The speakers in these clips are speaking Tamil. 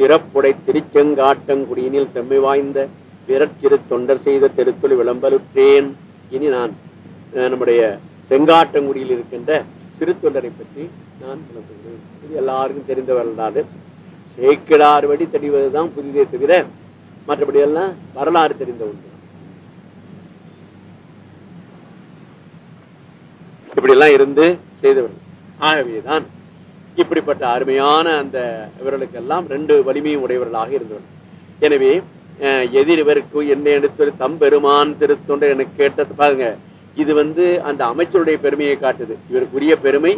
சிறப்புடை திருச்செங்காட்டங்குடியினில் செம்மை வாய்ந்த விரட்சிறு தொண்டர் செய்த தெருத்துளி விளம்பருற்றேன் இனி நான் நம்முடைய செங்காட்டங்குடியில் இருக்கின்ற சிறு தொண்டரை பற்றி நான் விளம்புகிறேன் இது எல்லாருக்கும் தெரிந்த வரலாறு. சேக்கிடார் வடி தெரிவதுதான் புதிதே தவிர மற்றபடி எல்லாம் வரலாறு தெரிந்த ஒன்று. இப்படி எல்லாம் இருந்து செய்தவர்கள். ஆகவேதான் இப்படிப்பட்ட அருமையான அந்த இவர்களுக்கெல்லாம் ரெண்டு வலிமையும் உடையவர்களாக இருந்தவர்கள் எனவே எதிரிவருக்கு என்ன எடுத்து தம்பெருமான் திருத்தொண்டை எனக்கு கேட்டது பாருங்க. இது வந்து அந்த அமைச்சருடைய பெருமையை காட்டுது. இவருக்குரிய பெருமை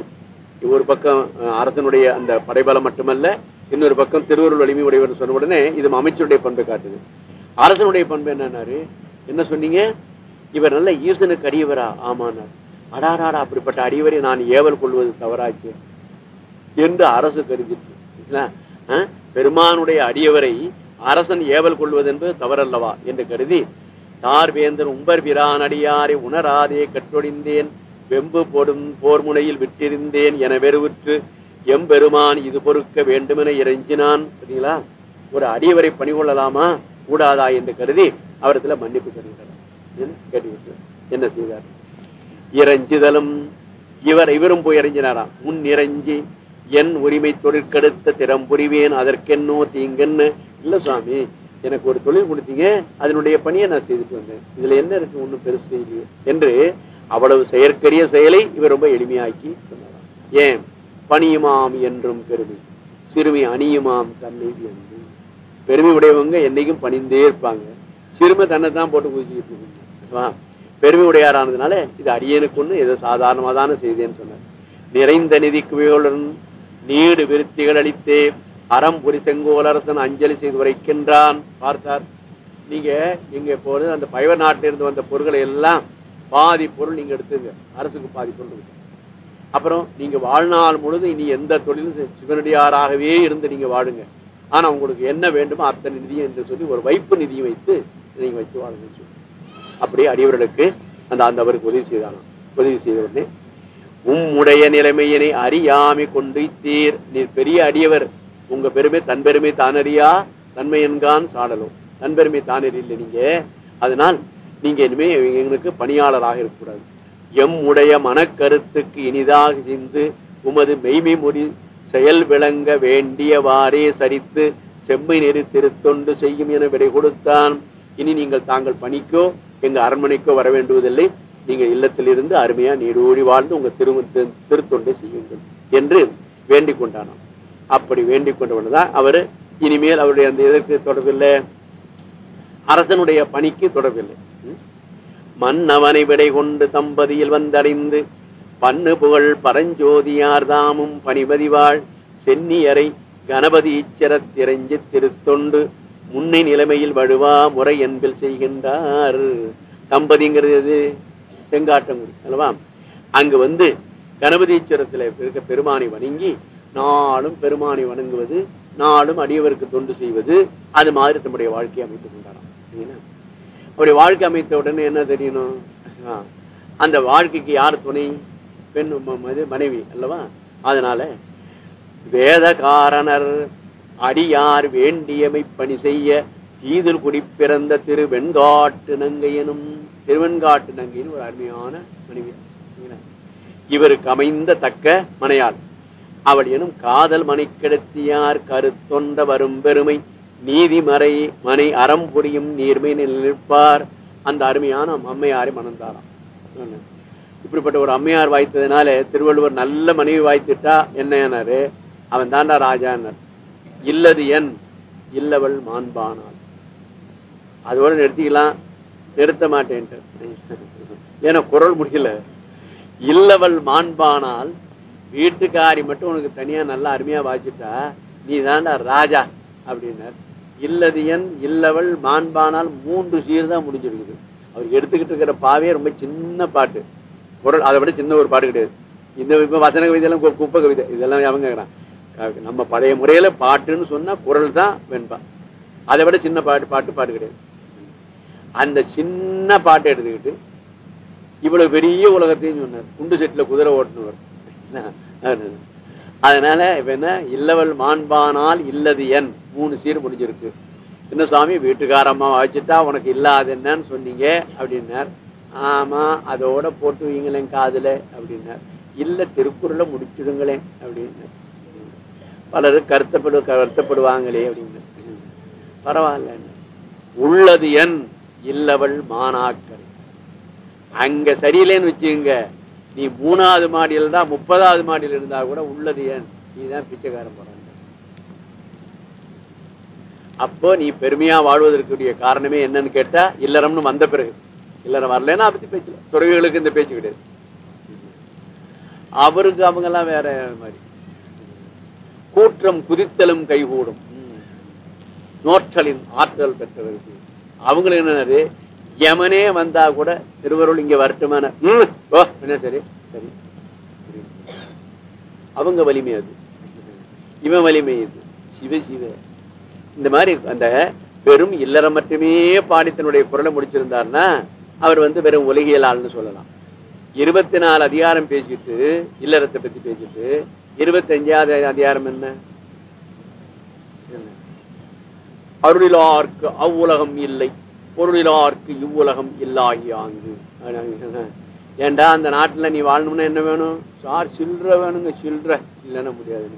ஒரு பக்கம் அரசனுடைய அந்த படைபலம் மட்டுமல்ல இன்னொரு பக்கம் திருவருள் வலிமை உடையவர் சொன்ன உடனே இது அமைச்சருடைய பண்பை காட்டுது. அரசனுடைய பண்பு என்னன்னாரு? என்ன சொன்னீங்க? இவர் நல்ல ஈசனுக்கு அடியவரா? ஆமானார் அடாராடா அப்படிப்பட்ட அடியவரை நான் ஏவல் கொள்வது தவறாச்சு. என்று அரசு கருதிற்று பெருமானுடைய அடியவரை அரசன் ஏவல் கொள்வது என்பது தவறல்லவா என்று கருதி தார்வேந்தன் உம்பர் பிரான் அடியாரை உணராதே கற்றொழிந்தேன் வெம்பு போடும் போர் முனையில் விட்டிருந்தேன் என வெறுவுற்று எம்பெருமான் இது பொறுக்க வேண்டுமென இறைஞ்சினான். சரிங்களா ஒரு அடியவரை பணி கொள்ளலாமா? கூடாதா என்று கருதி அவரத்துல மன்னிப்பு கேட்டுவிட்டார். என்ன செய்தார்? இறைஞ்சுதலும் இவர் இவரும் போய் இறைஞ்சினாராம் முன் இறைஞ்சி என் உரிமை தொழிற்கெடுத்த திறம் புரிவேன் அதற்கென்னோ தீங்கன்னு. இல்ல சுவாமி எனக்கு ஒரு தொழில் கொடுத்தீங்க அதனுடைய பணியை நான் செய்துட்டு வந்தேன். இதுல என்ன இருக்கு? ஒண்ணும் பெருசு இல்லையே. என்று அவ்வளவு செயற்கரிய செயலை இவர் ரொம்ப எளிமையாக்கி சொன்னார். ஏன்? பணியுமாம் என்றும் பெருமை. சிறுமி அணியுமாம் தன்னை என்று பெருமை உடையவங்க என்னைக்கும் பணிந்தே இருப்பாங்க. சிறுமை தன்னை தான் போட்டு குதிச்சுட்டு இருக்குங்க. பெருமை உடையாரானதுனால இது அடியனுக்கு ஒண்ணு ஏதோ சாதாரணமா தானே செய்தேன்னு சொன்னார். நிறைந்த நிதி குவிகளுடன் நீடு விருத்திகள் அளித்தே அறம்புரி செங்கோலரசன் அஞ்சலி செய்து உரைக்கின்றான். பார்த்தார். நீங்க இங்க போது அந்த பயவர் நாட்டிலிருந்து வந்த பொருட்களை எல்லாம் பாதி பொருள் நீங்க எடுத்துங்க. அரசுக்கு பாதி பொருள் அப்புறம் நீங்க வாழ்நாள் முழுது இனி எந்த தொழிலும் சிவனடியாராகவே இருந்து நீங்க வாழுங்க. ஆனா உங்களுக்கு என்ன வேண்டுமோ அத்தனை நிதியும் என்று சொல்லி ஒரு வைப்பு நிதியை வைத்து நீங்க வைத்து வாழுங்கன்னு சொல்லி. அப்படியே அடியவர்களுக்கு அந்த அந்த அவருக்கு உதவி செய்தாலும் உதவி செய்த உடனே உம்முடைய நிலைமையினை அறியாமை கொண்டு தீர் நீர் பெரிய அடியவர். உங்க பெருமை தன் பெருமை தானறியா? தன்மை என்கான் சாடலும். தன் பெருமை தானறியில்லை நீங்க. அதனால் நீங்க இனிமே எங்களுக்கு பணியாளராக இருக்கக்கூடாது. எம் உடைய மனக்கருத்துக்கு இனிதாக சிந்து உமது மெய்மை முடி செயல் விளங்க வேண்டியவாறே சரித்து செம்மை நெறி திருத்தொண்டு செய்யும் என விடை கொடுத்தான். இனி நீங்கள் தாங்கள் பணிக்கோ எங்க அரண்மனைக்கோ வர வேண்டுவதில்லை. நீங்க இல்லத்திலிருந்து அருமையா நீடூழி வாழ்ந்து உங்க திரு திருத்தொண்டை செய்யுங்கள் என்று வேண்டிக் கொண்டானாம் அப்படி வேண்டிக் கொண்டவன்தான் அவரு. இனிமேல் அவருடைய அந்த இதற்கு தொடர்பில்லை? அரசனுடைய பணிக்கு தொடர்பில்லை. மன்னவனை விடை கொண்டு தம்பதியில் வந்தடைந்து பண்ணு புகழ் பரஞ்சோதியார் தாமும் பணிபதிவாள் சென்னியரை கணபதி ஈச்சரத் திரைஞ்சு திருத்தொண்டு முன்னை நிலைமையில் வழுவா முறை என்பில் செய்கின்றார். தம்பதிங்கிறது செங்காட்டங்குடி அல்லவா? அங்கு வந்து கணபதி இருக்க பெருமானை வணங்கி நாளும் பெருமானை வணங்குவது நாளும் அடியவருக்கு தொண்டு செய்வது அது மாதிரி தம்முடைய வாழ்க்கையை அமைத்துக் கொண்டாராம். அவருடைய அப்படி வாழ்க்கை அமைத்த உடனே என்ன தெரியணும் அந்த வாழ்க்கைக்கு யார் துணை? பெண் மனைவி அல்லவா? அதனால வேதகாரணர் அடியார் வேண்டியமை பணி செய்ய ஈதில் குடி பிறந்த திரு வெண்காட்டு நங்கையனும் திருவெண்காட்டு நங்கையின் ஒரு அருமையான மனைவி. இவருக்கு அமைந்த தக்க மனையாள். அவள் எனும் காதல் மனை கிடத்தியார் கருத்தொண்ட வரும் பெருமை. நீதிமறை மனை அறம் புரியும் நீர்மை நிற்பார் அந்த அருமையான அம்மையாரை மணந்தாராம். இப்படிப்பட்ட ஒரு அம்மையார் வாய்த்ததுனால திருவள்ளுவர் நல்ல மனைவி வாய்த்துட்டா என்னன்னாரு அவன் தாண்டா ராஜான்னார் இல்லது என் இல்லவள் மாண்பானாள். அதோட நிறுத்திக்கலாம். நிறுத்த மாட்டேன்ட்டு ஏன்னா குரல் முடியல. இல்லவள் மாண்பானால் வீட்டுக்காரி மட்டும் உனக்கு தனியா நல்லா அருமையா வாசிட்டா நீ தாண்டா ராஜா அப்படின்னார். இல்லது என் இல்லவள் மாண்பானால் மூன்று சீர் தான் முடிஞ்சிருக்குது. அவர் எடுத்துக்கிட்டு இருக்கிற பாவே ரொம்ப சின்ன பாட்டு. குரல் அதை விட சின்ன ஒரு பாட்டு கிடையாது. இந்த இப்ப வசன கவிதை எல்லாம் கு- குப்பை கவிதை. இதெல்லாம் அவங்க நம்ம பழைய முறையில பாட்டுன்னு சொன்னா குரல் தான் வெண்பா. அதை விட சின்ன பாட்டு பாட்டு பாட்டு கிடையாது. அந்த சின்ன பாட்டை எடுத்துக்கிட்டு இவ்வளவு பெரிய உலகத்தையும் சொன்னார். குண்டு செட்டுல குதிரை ஓட்டுனவர். என்ன? அதனால இப்ப என்ன? இல்லவள் மாண்பானால் இல்லது என். மூணு சீர் முடிஞ்சிருக்கு. என்ன சுவாமி? வீட்டுக்காரம்மா வச்சுட்டா உனக்கு இல்லாது என்னன்னு சொன்னீங்க அப்படின்னார். ஆமா அதோட போட்டு வைங்களேன் காதுல அப்படின்னார். இல்ல திருக்குறளை முடிச்சிடுங்களேன் அப்படின்னு பலரு கருத்தப்படு கருத்தப்படுவாங்களே அப்படின்னு பரவாயில்ல உள்ளது என். இல்லவள் மாணாக்கர். அங்க சரியில்லைன்னு வச்சுங்க நீ மூணாவது மாடியில் தான் முப்பதாவது மாடியில் இருந்தா கூட உள்ளது ஏன்? நீதான் பிச்சைக்காரன் போறாங்க அப்போ நீ பெருமையா வாழ்வதற்குரிய காரணமே என்னன்னு கேட்டா இல்லறம்னு வந்த பிறகு. இல்லறம் வரலன்னா பத்தி பேச்சு துறவிகளுக்கு இந்த பேச்சு கிடையாது. அவருக்கு அவங்க எல்லாம் வேற மாதிரி. கூற்றம் குதித்தலும் கைகூடும். நோற்றலின் ஆற்றல் பெற்றவர்கள். அவங்களுக்கு என்னது? யமனே வந்தா கூட திருவருள் இங்க வரட்டுமான ஓ என்ன சரி? சரி. அவங்க வலிமை அது. இவன் வலிமை இது. சிவ சிவ. இந்த மாதிரி அந்த வெறும் இல்லறம் மட்டுமே பாடித்தனுடைய குரலை முடிச்சிருந்தார்னா அவர் வந்து வெறும் உலகியல் ஆள்னு சொல்லலாம். இருபத்தி நாலு அதிகாரம் பேசிட்டு இல்லறத்தை பத்தி பேசிட்டு இருபத்தி அஞ்சாவது அதிகாரம் என்ன? அருளிலார்க்கு அவ்வுலகம் இல்லை பொருளிலார்க்கு இவ்வுலகம் இல்லாகியாங்கு ஏண்டா அந்த நாட்டுல நீ வாழணும்னா என்ன வேணும்? சார் சில்ற வேணுங்க சில்ற. இல்லைன்னா முடியாது.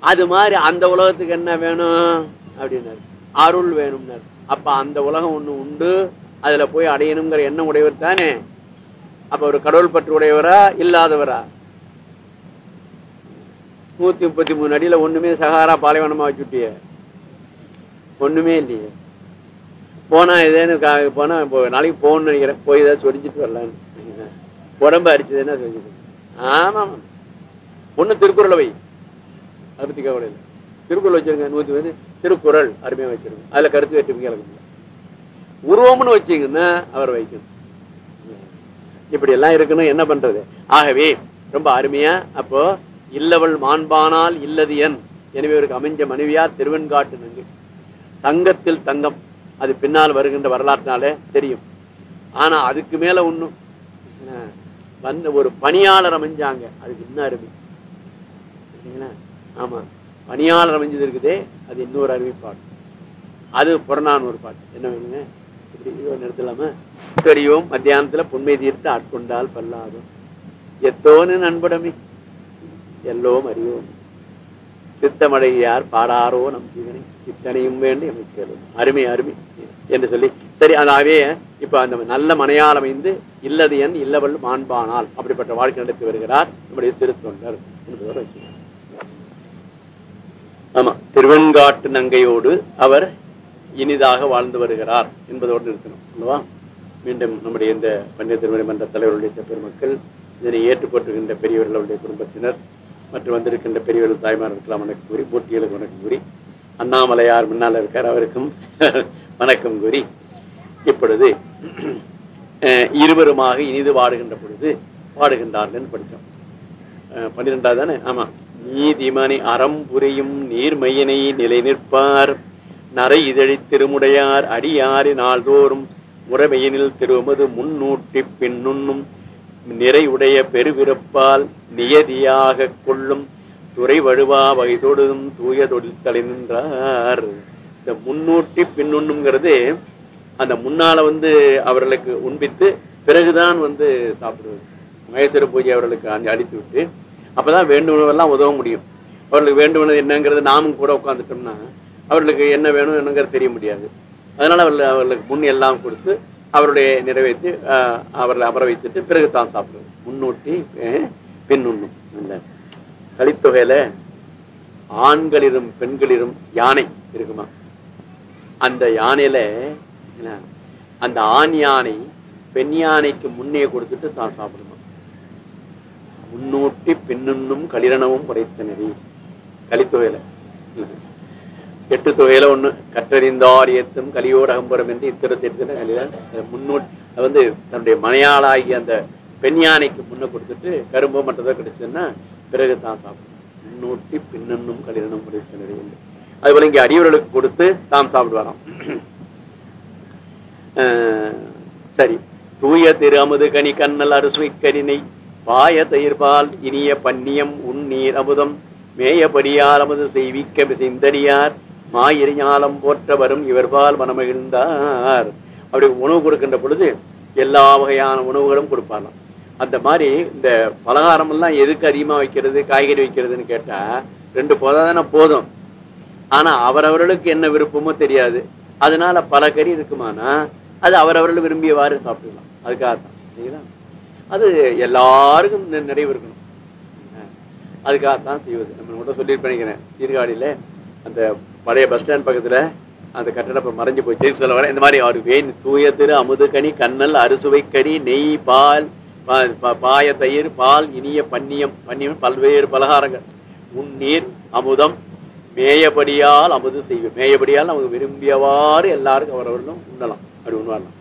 அது மாதிரி அந்த உலகத்துக்கு என்ன வேணும்? அப்படின்னாரு. அருள் வேணும்னாரு. அப்ப அந்த உலகம் ஒண்ணு உண்டு. அதுல போய் அடையணுங்கிற எண்ணம் உடையவர் தானே? அப்ப ஒரு கடவுள் பற்று உடையவரா இல்லாதவரா? நூத்தி முப்பத்தி மூணு அடியில ஒண்ணுமே சகாரா பாலைவனமா வச்சுட்டியே. ஒண்ணுமே இல்லையே. போனா ஏதேன்னு போனா இப்போ நாளைக்கு போகணும்னு நினைக்கிறேன். போய் ஏதாவது சொரிஞ்சிட்டு வரலான்னு. உடம்பு அரிச்சது என்ன சொல்லிட்டு ஆமா ஒண்ணு திருக்குறளை வை. அதை பத்தி கவலை இல்லை. திருக்குறள் வச்சிருங்க நூத்தி வந்து திருக்குறள் அருமையா வச்சிருங்க அதுல கருத்து வேற்றுமை கலக்க உருவம்னு வச்சீங்கன்னா அவர் வைக்கணும். இப்படி எல்லாம் இருக்கணும் என்ன பண்றது? ஆகவே ரொம்ப அருமையா அப்போ இல்லவள் மாண்பானால் இல்லது என். எனவே இவருக்கு அமைஞ்ச மனைவியார் திருவெண்காட்டு நங்கை தங்கத்தில் தங்கம். அது பின்னால் வருகின்ற வரலாற்றினாலே தெரியும். ஆனா அதுக்கு மேல ஒண்ணும் வந்த ஒரு பணியாளர் அமைஞ்சாங்க. அதுக்கு இன்னும் அருமை. ஆமா. பணியாளர் அமைஞ்சது இருக்குதே அது இன்னொரு அருமைப்பாடு அது புறநானூறு பாட்டு. என்ன வேணுங்க? இப்படி தெரியும். மத்தியானத்துல பொன்மை தீர்த்து ஆட்கொண்டால் பல்லாதும் எத்தோன்னு நண்படமே. எல்லோரும் அறிவோம். சித்தமடையார் பாடாரோ நம் ஜீவனை இத்தனையும் வேண்டி அமைச்சலும் அருமை அருமை. என்று சொல்லி சரி அதாவே இப்ப அந்த நல்ல மனையால் அமைந்து இல்லது என் இல்லவள் மாண்பானால் அப்படிப்பட்ட வாழ்க்கை நடத்தி வருகிறார் நம்முடைய சிறு தொண்டர் என்பதோடு வச்சுக்கிறார் ஆமா திருவெண்காட்டு நங்கையோடு அவர் இனிதாக வாழ்ந்து வருகிறார் என்பதோடு நிறுத்தணும் அல்லவா? மீண்டும் நம்முடைய இந்த பண்டித திருமணி மன்ற தலைவர்களுடைய பெருமக்கள் இதனை ஏற்றுக்கொண்டிருக்கின்ற பெரியவர்களுடைய குடும்பத்தினர் மற்றும் வந்திருக்கின்ற பெரியவர்கள் தாய்மார்களுக்கெல்லாம் வணக்கம் கூறி போட்டிகளுக்கு வணக்கம் கூறி அண்ணாமலையார் முன்னால் இருக்கார் அவருக்கும் வணக்கம் கூறி இப்பொழுது இருவருமாக இனிது வாடுகின்ற பொழுது பாடுகின்றார்கள் படித்தோம். பன்னிரெண்டாவது தானே? ஆமா. நீதிமணி அறம் புரியும் நீர்மையினை நிலை நிற்பார். நரை இதழி திருமுடையார் அடியாறு நாள்தோறும் முறைமையினில் திருமது முன்னூட்டி பின்னுண்ணும். நிறைவுடைய பெருவிருப்பால் நியதியாக கொள்ளும் துறை வழுவா வகை தொடுதும் தூய தொழில் தலைநின்றார் இந்த முன்னூட்டி பின்னுண்ணுங்கிறது அந்த முன்னால வந்து அவர்களுக்கு உண்பித்து பிறகுதான் வந்து சாப்பிடுவது. மகேஸ்வர பூஜை அவர்களுக்கு அழித்து விட்டு அப்பதான் வேண்டுமெல்லாம் உதவ முடியும். அவர்களுக்கு வேண்டுமெனது என்னங்கிறது நாமும் கூட உட்காந்துட்டோம்னா அவர்களுக்கு என்ன வேணும் என்னங்கிறது தெரிய முடியாது. அதனால அவர்கள் அவர்களுக்கு முன் எல்லாம் கொடுத்து அவருடைய நிறைவேற்றி அவர்களை அமர வைத்துட்டு பிறகு தான் சாப்பிடுவோம் முன்னூட்டி பெண்ணுண்ணும் இந்த கலித்தொகையில ஆண்களிலும் பெண்களிலும் யானை இருக்குமா? அந்த யானையில அந்த ஆண் யானை பெண் யானைக்கு முன்னே கொடுத்துட்டு தான் சாப்பிடுமா? முன்னூட்டி பெண்ணுண்ணும் களிரணமும் படைத்தனரி கலித்தொகையில. எட்டு தொகையில ஒண்ணு. கற்றறிந்தார் ஏத்தும் கலியோர் அகம்பரம் என்று இத்திரத்திற்கு முன்னோட் வந்து தன்னுடைய மனையாளாகி அந்த பெண் யானைக்கு முன்ன கொடுத்துட்டு கரும்பு மற்றதோ கிடைச்சதுன்னா பிறகு தான் சாப்பிடும். முன்னூட்டி பின்னும் கலிதனும் படைத்தனரி என்று அதுபோல இங்க அடியவர்களுக்கு கொடுத்து தாம் சாப்பிடுவாராம். சரி. தூய திரு அமுது கனி கண்ணல் அறுசுவை கரிணை பாய தயிர்பால் இனிய பன்னியம் உன்னீர் அமுதம் மேயபடியால் அமுது செய்விக்க மாயிரி ஞானம் போற்ற வரும் இவர்பால் மனமகிழ்ந்தார். அப்படி உணவு கொடுக்கின்ற பொழுது எல்லா வகையான உணவுகளும் கொடுப்பாராம் அந்த மாதிரி இந்த பலகாரம் எல்லாம் எதுக்கு அதிகமா வைக்கிறது காய்கறி வைக்கிறதுன்னு கேட்டா ரெண்டு போதம் தானே போதும். ஆனா அவரவர்களுக்கு என்ன விருப்பமோ தெரியாது. அதனால பல கறி இருக்குமானா அது அவரவர்கள் விரும்பியவாறு சாப்பிடலாம். அதுக்காக தான் சரிங்களா? அது எல்லாருக்கும் நிறைவு இருக்கணும். அதுக்காகத்தான் செய்வது. நம்ம கூட சொல்லியிருப்பேன் நினைக்கிறேன். சீர்காழியில அந்த பழைய பஸ் ஸ்டாண்ட் பக்கத்துல அந்த கட்டடம் மறைஞ்சு போய் திருப்பி சொல்ல வரேன் இந்த மாதிரி அவர் வேண் தூய திரு அமுதுகனி கண்ணல் அறுசுவை கனி நெய் பால் பா- பாய தயிர் பால் இனிய பன்னியம் பன்னியம் பல்வேறு பலகாரங்கள். உன்னீர் அமுதம் மேயபடியால் அமுது செய்வோம் மேயபடியால் அவங்க விரும்பியவாறு எல்லாருக்கும் அவரவர்களும் உண்ணலாம். அப்படி உண்வாரலாம்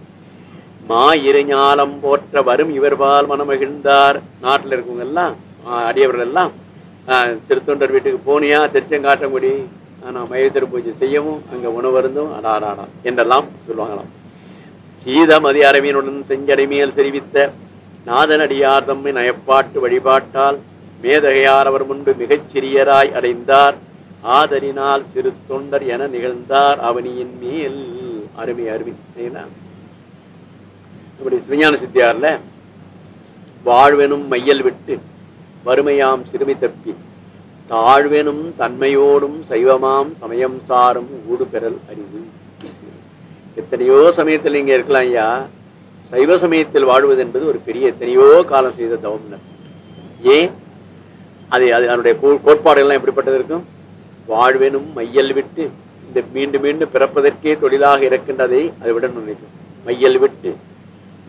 மா இறைஞாலம் போற்ற வரும் இவர்பால் மனமகிழ்ந்தார் நாட்டுல இருக்கவங்க எல்லாம் அடியவர்கள் எல்லாம் திருத்தொண்டர் வீட்டுக்கு போனியா திருச்செங்காட்டங்குடி நான் மயத்திரு பூஜை செய்யவும் அங்க உணவருந்தும் அடாடாடா என்றெல்லாம் சொல்லுவாங்களாம். சீதமதி அரவியனுடன் செஞ்சடைமையில் தெரிவித்த நாதனடியார் தம்மை நயப்பாட்டு வழிபாட்டால் மேதகையார் அவர் முன்பு மிகச் சிறியராய் அடைந்தார். ஆதரினால் சிறு தொண்டர் என நிகழ்ந்தார் அவனியின் மேல். அருமை அருமை சரிங்களா? சிவஞான சித்தியார்ல வாழ்வெனும் மையல் விட்டு வறுமையாம் சிறுமி தப்பி தாழ்வெனும் தன்மையோடும் சைவமாம் சமயம் சாரும் ஊடு பெறல் அறிவு எத்தனையோ சமயத்தில் இங்க இருக்கலாம் ஐயா. சைவ சமயத்தில் வாழ்வது என்பது ஒரு பெரிய எத்தனையோ காலம் செய்த தவம் ஏன்? அது அது அதனுடைய கோட்பாடுகள்லாம் எப்படிப்பட்டது இருக்கும்? வாழ்வெனும் மையல் விட்டு இந்த மீண்டும் மீண்டும் பிறப்பதற்கே தொழிலாக இருக்கின்றதை அதை விட நினைக்கும். மையல் விட்டு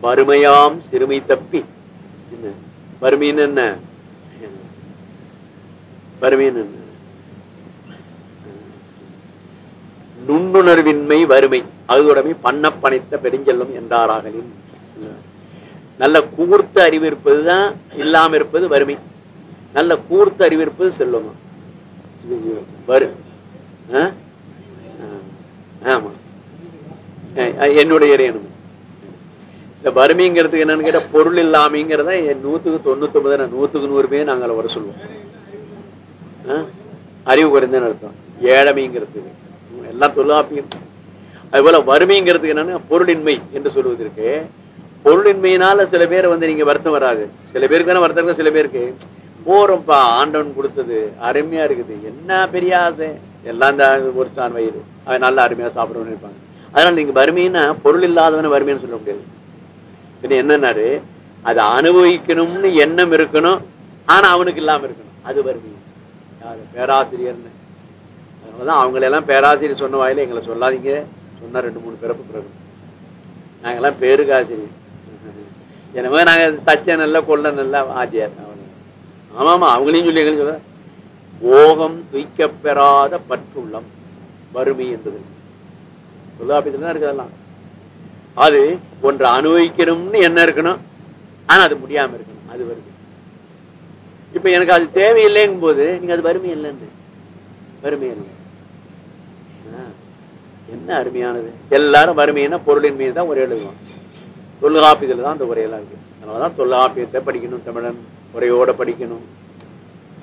வறுமையாம் சிறுமை தப்பி. என்ன? வறுமைன்னு என்ன? வறுமையின் நுண்ணுணர்வின்மை வறுமை. அதுவுடைமை பண்ண பணித்த பெருஞ்செல்லம் என்றாராகலின். நல்ல கூர்த்த அறிவு இருப்பதுதான் இல்லாம இருப்பது வறுமை. நல்ல கூர்த்த அறிவு இருப்பது செல்வமா. வரு ஆமா. என்னுடைய இறையனும் இந்த வறுமைங்கிறதுக்கு என்னன்னு கேட்டா பொருள் இல்லாமைங்கிறத என் நூத்துக்கு தொண்ணூத்தி ஒன்பது நூத்துக்கு நூறுமே பேர் நாங்கள் வர சொல்லுவோம். அறிவு குறைந்தன்னு அர்த்தம். ஏழமைங்கிறதுக்கு எல்லாம் தொல்லாப்பியம் அது போல வறுமைங்கிறதுக்கு என்னன்னா பொருளின்மை என்று சொல்வதற்கு. பொருளின்மையினால சில பேர் வந்து நீங்க வருத்தம் வராது. சில பேருக்கு தானே வருத்தம் இருக்கு, சில பேருக்கு. போறோம்ப்பா ஆண்டவன் கொடுத்தது. அருமையா இருக்குது. என்ன பெரிய ஆசை? எல்லாம் தான் ஒரு சான் வயிறு. அது நல்ல அருமையா சாப்பிடணும்னு இருப்பாங்க. அதனால நீங்க வறுமைன்னா பொருள் இல்லாதவன வறுமைன்னு சொல்ல முடியாது. பின்ன என்னன்னாரு? அதை அனுபவிக்கணும்னு எண்ணம் இருக்கணும். ஆனா அவனுக்கு இல்லாம இருக்கணும். அது வறுமை. யாரு பேராசிரியர்னு. அதனாலதான் அவங்களெல்லாம் பேராசிரியர் சொன்ன வாயில எங்களை சொல்லாதீங்க. சொன்னா ரெண்டு மூணு பிறப்பு பிறகு. நாங்கெல்லாம் பேருக்காசிரியர் எனவே நாங்க தச்ச நல்ல கொள்ள நல்ல ஆச்சியார் அவ்வளவு. ஆமாமா அவங்களையும் சொல்லி எங்களுக்கு சொல்ல ஓகம் துய்க்கப்பெறாத பற்றுள்ளம் வறுமை என்பது. தொல்லாபத்தில் தான் இருக்கிறதெல்லாம் அது ஒன்று அனுபவிக்கணும்னு என்ன இருக்கணும்? ஆனா அது முடியாம இருக்கணும். அது வருது. இப்ப எனக்கு அது தேவையில்லைங்கும் போது நீங்க அது வறுமை இல்லைன்னு வறுமை இல்லை. என்ன அருமையானது? எல்லாரும் வறுமையினா பொருளின் மீது தான் உரை எழுதுவோம். தொல்காப்பியத்தில் தான் அந்த உரையெல்லாம் இருக்கு அதனாலதான் தொல்காப்பியத்தை படிக்கணும் தமிழன். உரையோட படிக்கணும்.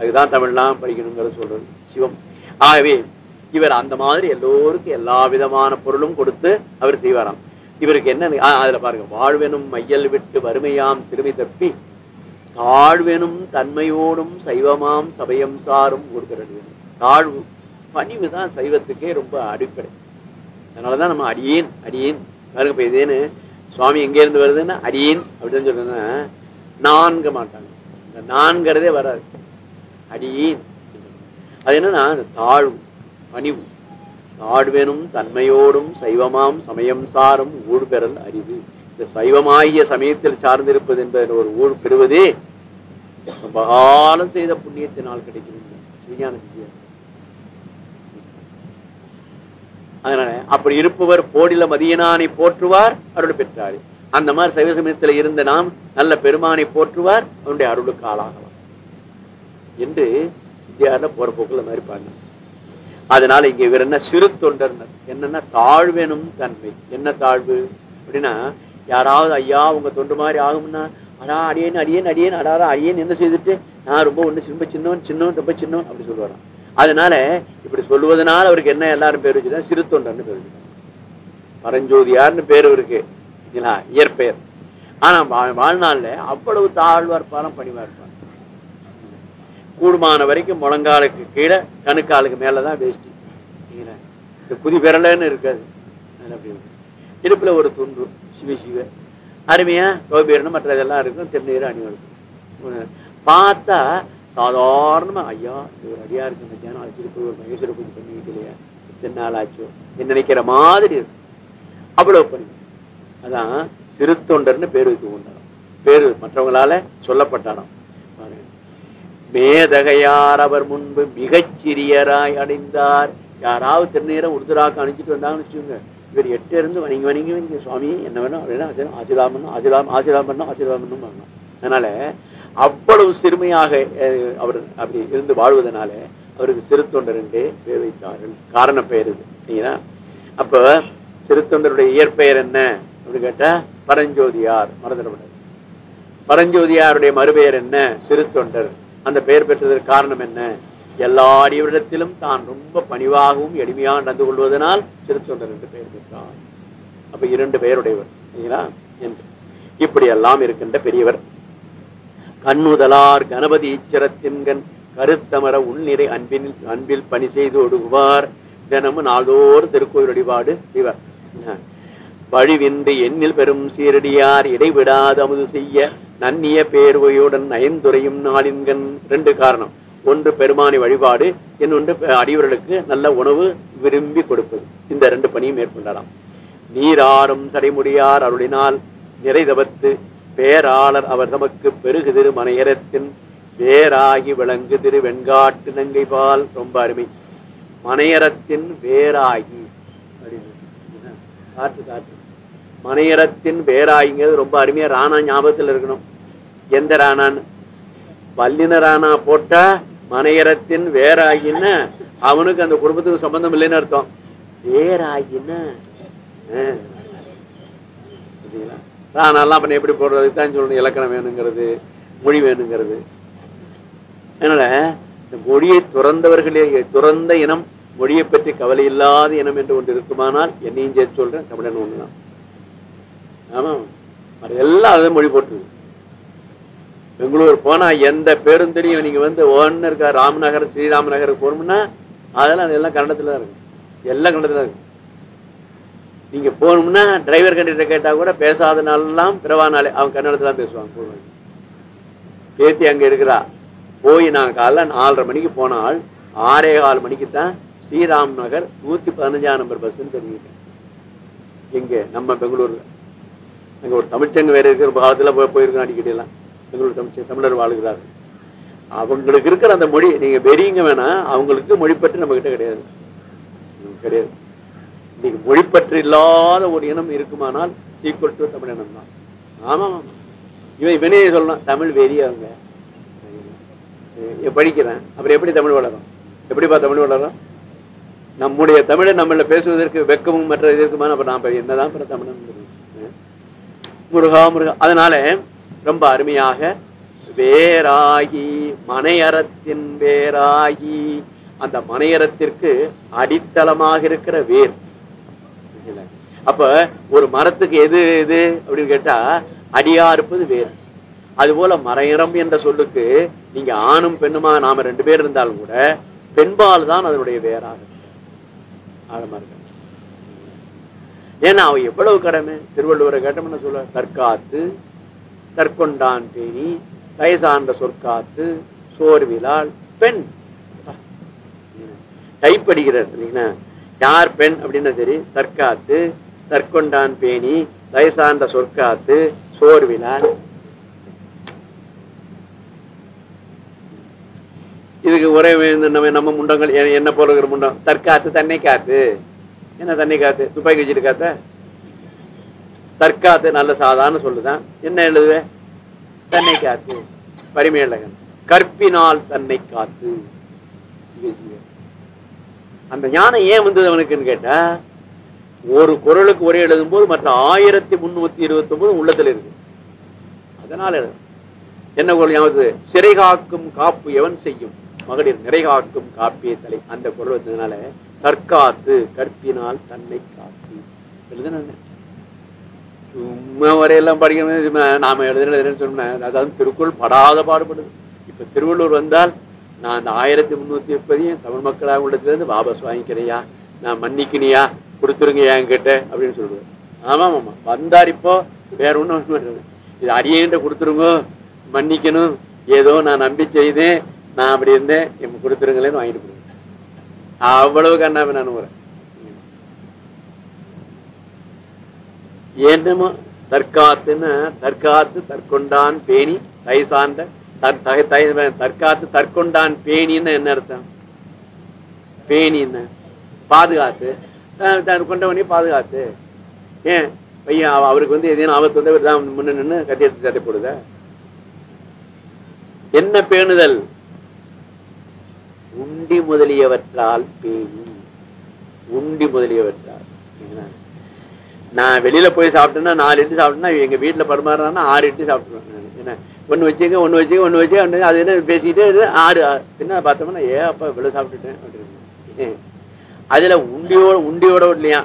அதுதான் தமிழ்லாம் படிக்கணுங்கிறது சொல்றது. சிவம். ஆகவே இவர் அந்த மாதிரி எல்லோருக்கும் எல்லா விதமான பொருளும் கொடுத்து அவர் செய்வாராம். இவருக்கு என்ன அதுல பாருங்க. வாழ்வெனும் மையல் விட்டு வறுமையாம் திரும்பி தப்பி தாழ்வெனும் தன்மையோடும் சைவமாம் சபையம் சாரும் கொடுக்கிறது. தாழ்வு பணிவு தான் சைவத்துக்கே ரொம்ப அடிப்படை. அதனாலதான் நம்ம அடியேன் அடியேன். பாருங்க இப்ப இதேன்னு சுவாமி எங்கேருந்து வருதுன்னா அடியேன் அப்படின்னு சொல்றதுன்னா நான்க மாட்டாங்க. இந்த நான்கிறதே வராது. அடியேன். அது என்னன்னா அந்த தாழ்வு பணிவு. தாழ்வெனும் தன்மையோடும் சைவமாம் சமயம் சாரும் ஊழ் அறிவு இந்த சைவமாகிய சமயத்தில் சார்ந்திருப்பது என்ற ஒரு ஊழ் பெறுவதே ரொம்ப காலம் செய்த புண்ணியத்தினால் கிடைக்கும் விஞ்ஞான விஜயம். அதனால அப்படி இருப்பவர் போடில மதியனானை போற்றுவார் அருள் பெற்றார். அந்த மாதிரி சைவ சமயத்தில் இருந்த நாம் நல்ல பெருமானை போற்றுவார் அவனுடைய அருளுக்கு ஆளாகலாம். என்று சித்தியார்ல போற போக்குல மாதிரி பாருங்க. அதனால இங்க இவர் என்ன சிறு தொண்டர் என்னன்னா தாழ்வெனும் தன்மை. என்ன தாழ்வு? அப்படின்னா யாராவது ஐயா உங்க தொண்டு மாதிரி ஆகும்னா அடா அடியேன் அடியேன் அடியேன் அடாரா அடியேன் என்ன செய்துட்டு நான் ரொம்ப ஒண்ணு சிம்ப சின்னவன் சின்னவன் ரொம்ப சின்னவன் அப்படி சொல்லுவாராம். அதனால இப்படி சொல்லுவதனால அவருக்கு என்ன எல்லாரும் பேர் வச்சுதான் சிறு தொண்டர்னு பேர் வச்சுட்டாங்க பரஞ்சோதியார்னு பேர் இருக்கு. இல்லைங்களா? இயற்பெயர். ஆனா வாழ்நாள்ல அவ்வளவு தாழ்வா இருப்பாராம் பணிவா இருப்பார் கூடுமான வரைக்கும் முழங்காலுக்கு கீழே கணுக்காலுக்கு மேலதான் வேஷ்டி. இந்த குதி விரலன்னு இருக்காது அப்படி இடுப்புல ஒரு துண்டு. சிவ சிவ. அருமையா கோபீரனும் மற்ற இதெல்லாம் இருக்கும் திருநீர் அணிவகுக்கும் பார்த்தா சாதாரணமா ஐயா ஒரு அடியா இருக்கு மத்தியானம் ஜனம் போய் ஒரு மகேஸ்வர பூஜை பண்ணிக்கிட்டு இல்லையா? எத்தனை நாள் ஆச்சோ? என்ன நினைக்கிற மாதிரி இருக்கும் அவ்வளவு பண்ணி. அதான் சிறு தொண்டர்னு பேர் வைத்து கொண்டாடும் பேரு மற்றவங்களால சொல்லப்பட்டாராம். மேதகையார் அவர் முன்பு மிகச் சிறியராய் அடைந்தார். யாராவது திருநீரை உருதுராக்க அணிச்சிட்டு வந்தாங்கன்னு வச்சுக்கோங்க. இவர் எட்டு இருந்து வணங்கி வணங்கி வணங்கி சுவாமி என்ன வேணும்? அப்படின்னா ஆசிராம் ஆசிராம் ஆசிராம் பண்ணணும் ஆசிராம் அதனால அவ்வளவு சிறுமையாக அவர் அப்படி இருந்து வாழ்வதனால அவருக்கு சிறு தொண்டர் பேர் வைத்தார்கள். காரண பெயர் இது சரிங்களா? அப்ப சிறு தொண்டருடைய இயற்பெயர் என்ன? அப்படின்னு கேட்டா பரஞ்சோதியார் மறந்துடப்படாது. பரஞ்சோதியாருடைய மறுபெயர் என்ன? சிறு தொண்டர். அந்த பெயர் பெற்றதற்கு காரணம் என்ன? எல்லாடியவரிடத்திலும் தான் ரொம்ப பணிவாகவும் எளிமையாக நடந்து கொள்வதனால் சிறு என்று பெயர் பெற்றார். அப்ப இரண்டு பெயருடையவர் சரிங்களா என்று. இப்படி எல்லாம் இருக்கின்ற பெரியவர். கண்ணுதலார் கணபதி ஈச்சரத்தின்கண் கருத்தமர உள்நிறை அன்பின் அன்பில் பணி செய்து ஒடுகுவார். தினமும் நாள்தோறும் திருக்கோயில் வழிபாடு செய்வார். வழிவின்றி எண்ணில் பெரும் சீரடியார் இடைவிடாத அமுது செய்ய நன்னிய பேர்வையுடன் நயந்துரையும் நாளின்கண். ரெண்டு காரணம். ஒன்று பெருமானி வழிபாடு இன்னொன்று அடியவர்களுக்கு நல்ல உணவு விரும்பி கொடுப்பது. இந்த ரெண்டு பணியும் மேற்கொண்டாராம் நீராறும் தடைமுடியார் அருளினால் நிறைதவத்து பேராளர் அவர் தமக்கு பெருகு திரு மனையரத்தின் வேராகி விளங்கு திரு வெண்காட்டு நங்கை பால் ரொம்ப அருமை. மனையரத்தின் வேராகி அப்படின்னு. காற்று. காட்டு மனையரத்தின் வேராகிங்கிறது ரொம்ப அருமையா ராணா ஞாபகத்தில் இருக்கணும். எந்த ராணான்னு? வல்லின ராணா போட்டா மனையரத்தின் வேராகின்னா அவனுக்கு அந்த குடும்பத்துக்கு சம்பந்தம் இல்லைன்னு அர்த்தம். வேராகின்னா ஆ. பண்ண எப்படி போடுறது? தான் சொல்லணும். இலக்கணம் வேணுங்கிறது மொழி வேணுங்கிறது. அதனால இந்த மொழியை துறந்தவர்களே துறந்த இனம் மொழியை பற்றி கவலை இல்லாத இனம் என்று ஒன்று இருக்குமானால் என்னையும் சேர்த்து சொல்றேன். தமிழன் ஒண்ணுதான். ஆமா எல்லாம் அதை மொழி போட்டுருக்கு. பெங்களூர் போனா எந்த பேருந்துலையும் நீங்க வந்து ஒன்னு இருக்கா ராமநகர் ஸ்ரீராமநகர் போகணும்னா அதெல்லாம் அதெல்லாம் கன்னடத்துல தான் இருக்கு. எல்லாம் கன்னடத்துல இருக்கு. நீங்க போகணும்னா டிரைவர் கண்டிட்ட கேட்டா கூட பேசாத நாளெல்லாம் பிறவா நாளே அவன் கன்னடத்துல தான் பேசுவாங்க போடுவாங்க பேத்தி அங்க இருக்கிறா. போய் நான் காலைல நாலரை மணிக்கு போனால் ஆறே கால் மணிக்கு தான் ஸ்ரீராம் நகர் நூத்தி பதினஞ்சாம் நம்பர் பஸ் தெரிஞ்சுக்கிட்டேன் எங்க நம்ம பெங்களூர்ல. அங்க ஒரு தமிழ்ச்சங்க வேற இருக்கிற பாகத்துல போய் போயிருக்கோம் அடிக்கடி எல்லாம். எங்களுடைய தமிழர் வாழ்கிறார்கள். அவங்களுக்கு இருக்கிற அந்த மொழி நீங்க வெறியுங்க வேணா அவங்களுக்கு மொழி நம்ம கிட்ட கிடையாது. கிடையாது. இன்னைக்கு மொழிப்பற்று இல்லாத ஒரு இனம் இருக்குமானால் சீக்குவல் டு தமிழ் இனம் தான். ஆமா ஆமா. இவன் இவனே சொல்லலாம் தமிழ் வெறிய அவங்க. படிக்கிறேன். அப்புறம் எப்படி தமிழ் வளரும்? எப்படிப்பா தமிழ் வளரும்? நம்முடைய தமிழை நம்மள பேசுவதற்கு வெக்கமும் மற்ற இது இருக்குமா அப்ப நான் என்னதான் தமிழன் முருகா முருகா. அதனால ரொம்ப அருமையாக வேராகி மனையறத்தின் வேராகி அந்த மனையறத்திற்கு அடித்தளமாக இருக்கிற வேர். அப்ப ஒரு மரத்துக்கு எது எது அப்படின்னு கேட்டா அடியா இருப்பது வேர். அது போல மறையறம் என்ற சொல்லுக்கு நீங்க ஆணும் பெண்ணுமா நாம ரெண்டு பேர் இருந்தாலும் கூட பெண்பால் தான் அதனுடைய வேறாக. ஆழமா ஏன்னா அவ எவ்வளவு கடமை? திருவள்ளுவரை கேட்டோம்னு சொல்ல தற்காத்து தற்கொண்டான் பேணி வயசாண்ட சொற்காத்து சோர்விலால் பெண். கைப்படிக்கிறார் யார் பெண் அப்படின்னா சரி தற்காத்து தற்கொண்டான் பேணி வயசாண்ட சொற்காத்து சோர்விலால். இதுக்கு உரை நம்ம நம்ம முண்டங்கள் என்ன போல இருக்கிற முண்டம்? தற்காத்து தன்னை காத்து என்ன தன்னை காத்து துப்பாக்கி வச்சுட்டு காத்த? தற்காத்து நல்ல சாதாரண சொல்லுதான். என்ன எழுதுவ? தன்னை காத்து. பரிமேலகன். கற்பினால் தன்னை காத்து. அந்த ஞானம் ஏன் வந்தது அவனுக்குன்னு கேட்டா ஒரு குரலுக்கு ஒரே எழுதும் போது மற்ற ஆயிரத்தி முன்னூத்தி இருபத்தி ஒன்பது உள்ளத்துல இருக்கு. அதனால என்ன குரல் ஞாபகத்து சிறை காக்கும் காப்பு எவன் செய்யும்? மகளிர் நிறை காக்கும் காப்பிய தலை. அந்த குரல் வந்ததுனால தற்காத்து கற்பினால் தன்னை காத்து. எழுதுன சும்மா வரையெல்லாம் படிக்கணும் நாம எழுதுன எழுதுன்னு சொன்னேன் அதாவது திருக்குறள் படாத பாடுபடுது. இப்ப திருவள்ளூர் வந்தால் நான் அந்த ஆயிரத்தி முன்னூத்தி முப்பதையும் தமிழ் மக்களாக உள்ளதுலேருந்து வாபஸ் வாங்கிக்கிறையா? நான் மன்னிக்கினியா? கொடுத்துருங்க என்கிட்ட? அப்படின்னு சொல்லுவேன் ஆமா ஆமா வந்தார் இப்போ வேற ஒண்ணும் இது அரியன்ட்ட கொடுத்துருங்க மன்னிக்கணும். ஏதோ நான் நம்பி செய்தேன். நான் அப்படி இருந்தேன். என் கொடுத்துருங்களேன்னு வாங்கிட்டு போடுவேன் அவ்வளவு கண்ணாம நான் வரேன் என்னமோ தற்காத்துன்னு தற்காத்து தற்கொண்டான் பேணி தை சார்ந்த தற்காத்து தற்கொண்டான் பேணின்னு என்ன அர்த்தம்? பேணின்னு. பாதுகாத்து. கொண்டவனே பாதுகாத்து. ஏன்? பையன் அவருக்கு வந்து எதையும் ஆபத்து வந்து தான் முன்ன நின்று கட்டி எடுத்து சட்டை போடுத? என்ன பேணுதல்? உண்டி முதலியவற்றால் பேணி. உண்டி முதலியவற்றால். நான் வெளியில போய் சாப்பிட்டேன்னா நாலு இட்லி சாப்பிட்டேன்னா எங்க வீட்டுல பரிமாறினா ஆறு இட்லி சாப்பிட்டுருவேன் என்ன? ஒண்ணு வச்சுங்க ஒண்ணு வச்சுங்க ஒண்ணு வச்சு அது என்ன பேசிக்கிட்டு ஆறு என்ன பார்த்தோம்னா ஏ அப்பா இவ்வளவு சாப்பிட்டுட்டேன். அப்படின்னு. அதுல உண்டியோட உண்டியோட இல்லையா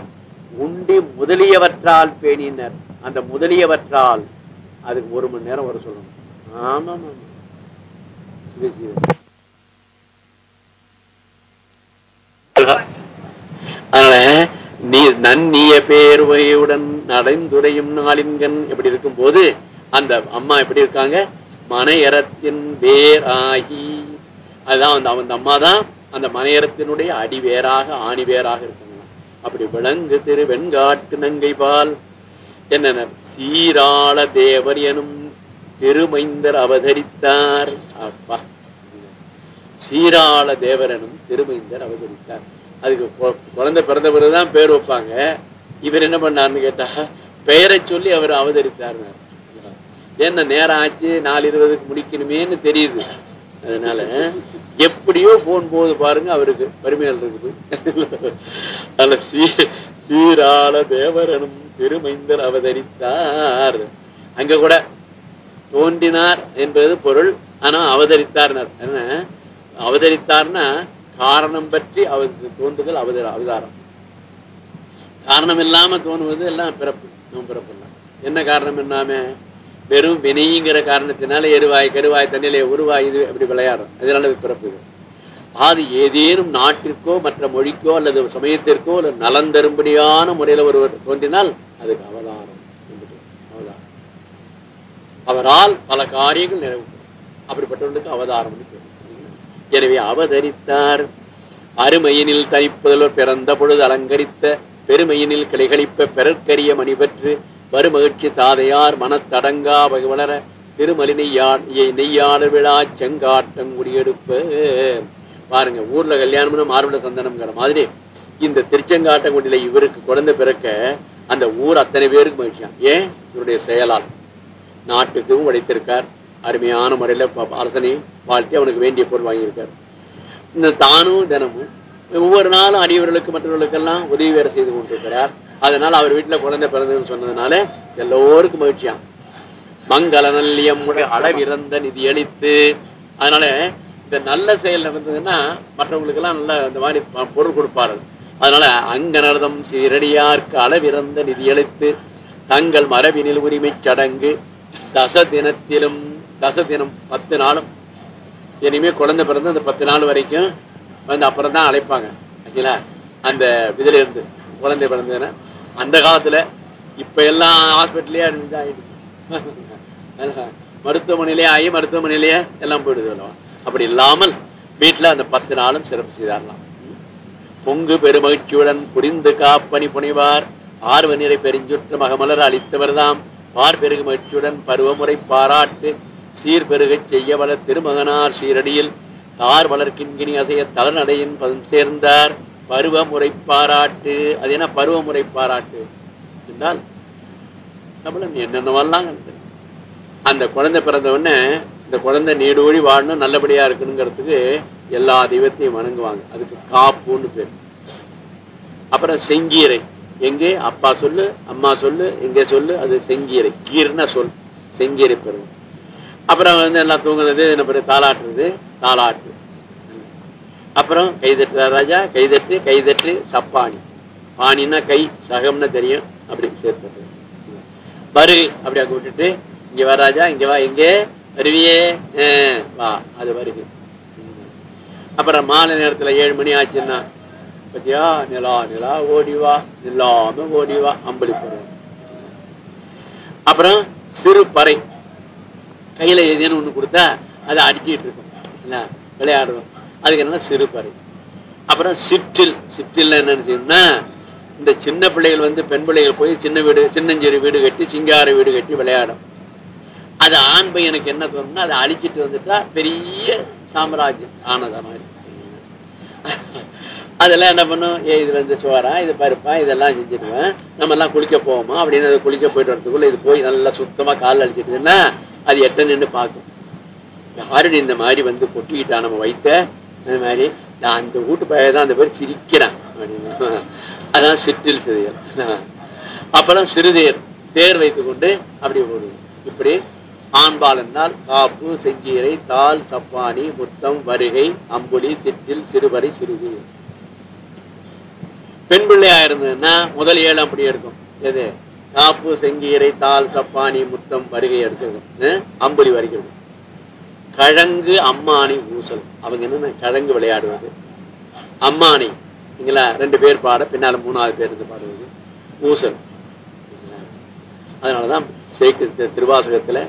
உண்டி முதலியவற்றால் பேணினர். அந்த முதலியவற்றால் அதுக்கு ஒரு மணி நேரம் வர சொல்லணும். ஆமா ஆமா அதனால நீ நன்னிய பேருவையுடன் நடைந்துரையும் நாளின்கண் எப்படி இருக்கும் போது அந்த அம்மா எப்படி இருக்காங்க? மனையறத்தின் வேர் ஆகி அதுதான் அந்த அந்த அம்மா தான் அந்த மனையரத்தினுடைய அடிவேராக ஆணி வேராக இருக்காங்க. அப்படி விளங்கு திரு வெண்காட்டு நங்கை பால். என்னென்ன? சீராள தேவர் எனும் திருமைந்தர் அவதரித்தார். அப்பா. சீராள தேவரனும் திருமைந்தர் அவதரித்தார். அதுக்கு குழந்தை பிறந்த பிறகுதான் பேர் வைப்பாங்க. இவர் என்ன பண்ணாருன்னு கேட்டா பெயரை சொல்லி அவர் அவதரித்தார் என்ன நேரம் ஆச்சு? நாலு இருபதுக்கு முடிக்கணுமேன்னு தெரியுது. அதனால எப்படியோ போன் போது பாருங்க அவருக்கு பெருமையால் இருக்குது. அதுல சீ- சீராள தேவரனும் திருமைந்தர் அவதரித்தார். அங்க கூட தோன்றினார் என்பது பொருள் ஆனா அவதரித்தார் என்ன? அவதரித்தார்னா காரணம் பற்றி அவருக்கு தோன்றுதல் அவதார அவதாரம். காரணம் இல்லாம தோணுவது எல்லாம் பிறப்பு நம்ம பிறப்பு என்ன காரணம் இல்லாம? வெறும் வினைங்கிற காரணத்தினால எருவாய் கருவாய் தண்ணிலே உருவாய் இது அப்படி விளையாடும் அதனால பிறப்பு இது. அது ஏதேனும் நாட்டிற்கோ மற்ற மொழிக்கோ அல்லது சமயத்திற்கோ அல்லது நலன் தரும்படியான முறையில ஒருவர் தோன்றினால் அதுக்கு அவதாரம் அவதாரம். அவரால் பல காரியங்கள் நிறைவு அப்படிப்பட்டவர்களுக்கு அவதாரம் எனவே அவதரித்தார். அருமையினில் தனிப்புதல்வர் பிறந்த பொழுது அலங்கரித்த பெருமையினில் கிளைகளிப்ப பெறற்கரிய மணி பெற்று வருமகிழ்ச்சி தாதையார் மனத்தடங்கா வகை வளர திருமலினை நெய்யாளர் விழா செங்காட்டம் குடியெடுப்ப. பாருங்க ஊர்ல கல்யாணம்னு மார்பட சந்தனம்ங்கிற மாதிரி இந்த திருச்செங்காட்டங்குடியில இவருக்கு குழந்தை பிறக்க அந்த ஊர் அத்தனை பேருக்கு மகிழ்ச்சியான் ஏன்? இவருடைய செயலால். நாட்டுக்கும் உழைத்திருக்கார். அருமையான முறையில் ப- அரசனை வாழ்த்தி அவனுக்கு வேண்டிய பொருள் வாங்கியிருக்கார். இந்த தானும் தினமும் ஒவ்வொரு நாளும் அடியவர்களுக்கு மற்றவர்களுக்கெல்லாம் உதவி வேறு செய்து கொண்டிருக்கிறார். அதனால் அவர் வீட்டில் குழந்தை பிறந்ததுன்னு சொன்னதுனால எல்லோருக்கும் மகிழ்ச்சியாம். மங்கள நல்லியம் அளவிறந்த நிதி அளித்து அதனால இந்த நல்ல செயல் நடந்ததுன்னா மற்றவங்களுக்கெல்லாம் நல்ல இந்த மாதிரி பொருள் கொடுப்பார்கள். அதனால அங்கனர்தம் சீரடியார்க்கு அளவிறந்த நிதியளித்து தங்கள் மரபினில் உரிமை சடங்கு தச தினத்திலும் தச தினம் பத்து நாளும். இனிமே குழந்தை பிறந்து அந்த பத்து நாள் வரைக்கும் வந்து அப்புறம் தான் அழைப்பாங்க. ஓகேங்களா? அந்த இதுல இருந்து குழந்தை பிறந்ததுன்னா அந்த காலத்துல இப்ப எல்லாம் ஹாஸ்பிட்டலே அட்மிட் ஆயிடுச்சு மருத்துவமனையிலே ஆகி மருத்துவமனையிலேயே எல்லாம் போயிடுது அப்படி இல்லாமல் வீட்டுல அந்த பத்து நாளும் சிறப்பு செய்தாரலாம். பொங்கு பெருமகிழ்ச்சியுடன் புரிந்து காப்பணி புனைவார். ஆர்வ நிறை பெருஞ்சுற்று மகமலர் அளித்தவர்தாம். பார் பெருகு மகிழ்ச்சியுடன் பருவமுறை பாராட்டு சீர் பெருகச் செய்ய வள திருமகனார் சீரடியில். தார் வளர்க்கின்கினி அசைய தலநடையின் பதம் சேர்ந்தார். பருவமுறை பாராட்டு. அது என்ன பருவமுறை பாராட்டு? என்றால் நம்மளும் என்னென்னவெல்லாம் அந்த குழந்தை பிறந்தவொடனே இந்த குழந்தை நீடோழி வாழணும் நல்லபடியா இருக்கணுங்கிறதுக்கு எல்லா தெய்வத்தையும் வணங்குவாங்க. அதுக்கு காப்புன்னு பேர். அப்புறம் செங்கீரை. எங்கே? அப்பா சொல்லு அம்மா சொல்லு எங்கே சொல்லு? அது செங்கீரை. கீர்ன சொல். செங்கீரை பெறும் அப்புறம் வந்து எல்லாம் தூங்குனது என்ன பண்ணு தாளாட்டுறது தாளாட்டு. அப்புறம் கைதட்டு ராஜா கைதட்டு கைதட்டு சப்பாணி. பாணின்னா கை சகம்னு தெரியும். அப்படி சேர்த்து வரு அப்படி அங்க விட்டுட்டு இங்க வா ராஜா இங்க வா இங்கே வருவியே. வா அது வருது. அப்புறம் மாலை நேரத்துல ஏழு மணி ஆச்சுன்னா பத்தியா? நிலா நிலா ஓடி வா. நில்லாம ஓடி வா. அம்பளி பருவம் அப்புறம் சிறு பறை. கையில ஏதேனும் ஒண்ணு கொடுத்தா அதை அடிச்சிட்டு இருக்கும். விளையாடுவோம் அதுக்கு என்ன சிறுபறை அப்புறம் சிற்றில். சிற்றில் என்னன்னு செய்யணும்னா இந்த சின்ன பிள்ளைகள் வந்து பெண் பிள்ளைகள் போய் சின்ன வீடு சின்னஞ்சிறு வீடு கட்டி சிங்கார வீடு கட்டி விளையாடும். அது ஆண் பையனுக்கு என்ன தோணும்னா அதை அழிச்சிட்டு வந்துட்டா பெரிய சாம்ராஜ்யம். ஆனதா மாதிரி. அதெல்லாம் என்ன பண்ணும்? ஏ இதுல வந்து சோறா இது பருப்பா இதெல்லாம் செஞ்சுடுவேன் நம்ம எல்லாம் குளிக்க போவோமா? அப்படின்னு அதை குளிக்க போயிட்டு வரதுக்குள்ள இது போய் நல்லா சுத்தமா கால் அழிச்சிட்டுன்னா அது எத்தனைன்னு பார்க்கும். யாருடி இந்த மாதிரி வந்து கொட்டிக்கிட்டான் நம்ம வைத்த? அந்த மாதிரி. நான் அந்த வீட்டு பயதான் அந்த பேர் சிரிக்கிறான். அப்படின்னு அதான் சிற்றில் சிறுதேர் அப்புறம் சிறுதேர் தேர் வைத்துக் கொண்டு அப்படி ஓடுவோம் இப்படி ஆண்பால் என்றால் காப்பு செங்கீரை தால் சப்பானி முத்தம் வருகை அம்புலி சிற்றில் சிறுவரை சிறுதி. பெண் பிள்ளையா இருந்ததுன்னா முதல் ஏழு அப்படி இருக்கும் எது? காப்பு செங்கீரை தால் சப்பானி முத்தம் வருகை எடுத்துக்கும் அம்புலி வருகிறது. கழங்கு அம்மானி ஊசல். அவங்க என்னன்னா கழங்கு விளையாடுவது. அம்மானி. சரிங்களா ரெண்டு பேர் பாட பின்னால மூணாவது பேர் இருந்து பாடுவது. ஊசல். அதனாலதான் சேக்கு திருவாசகத்துல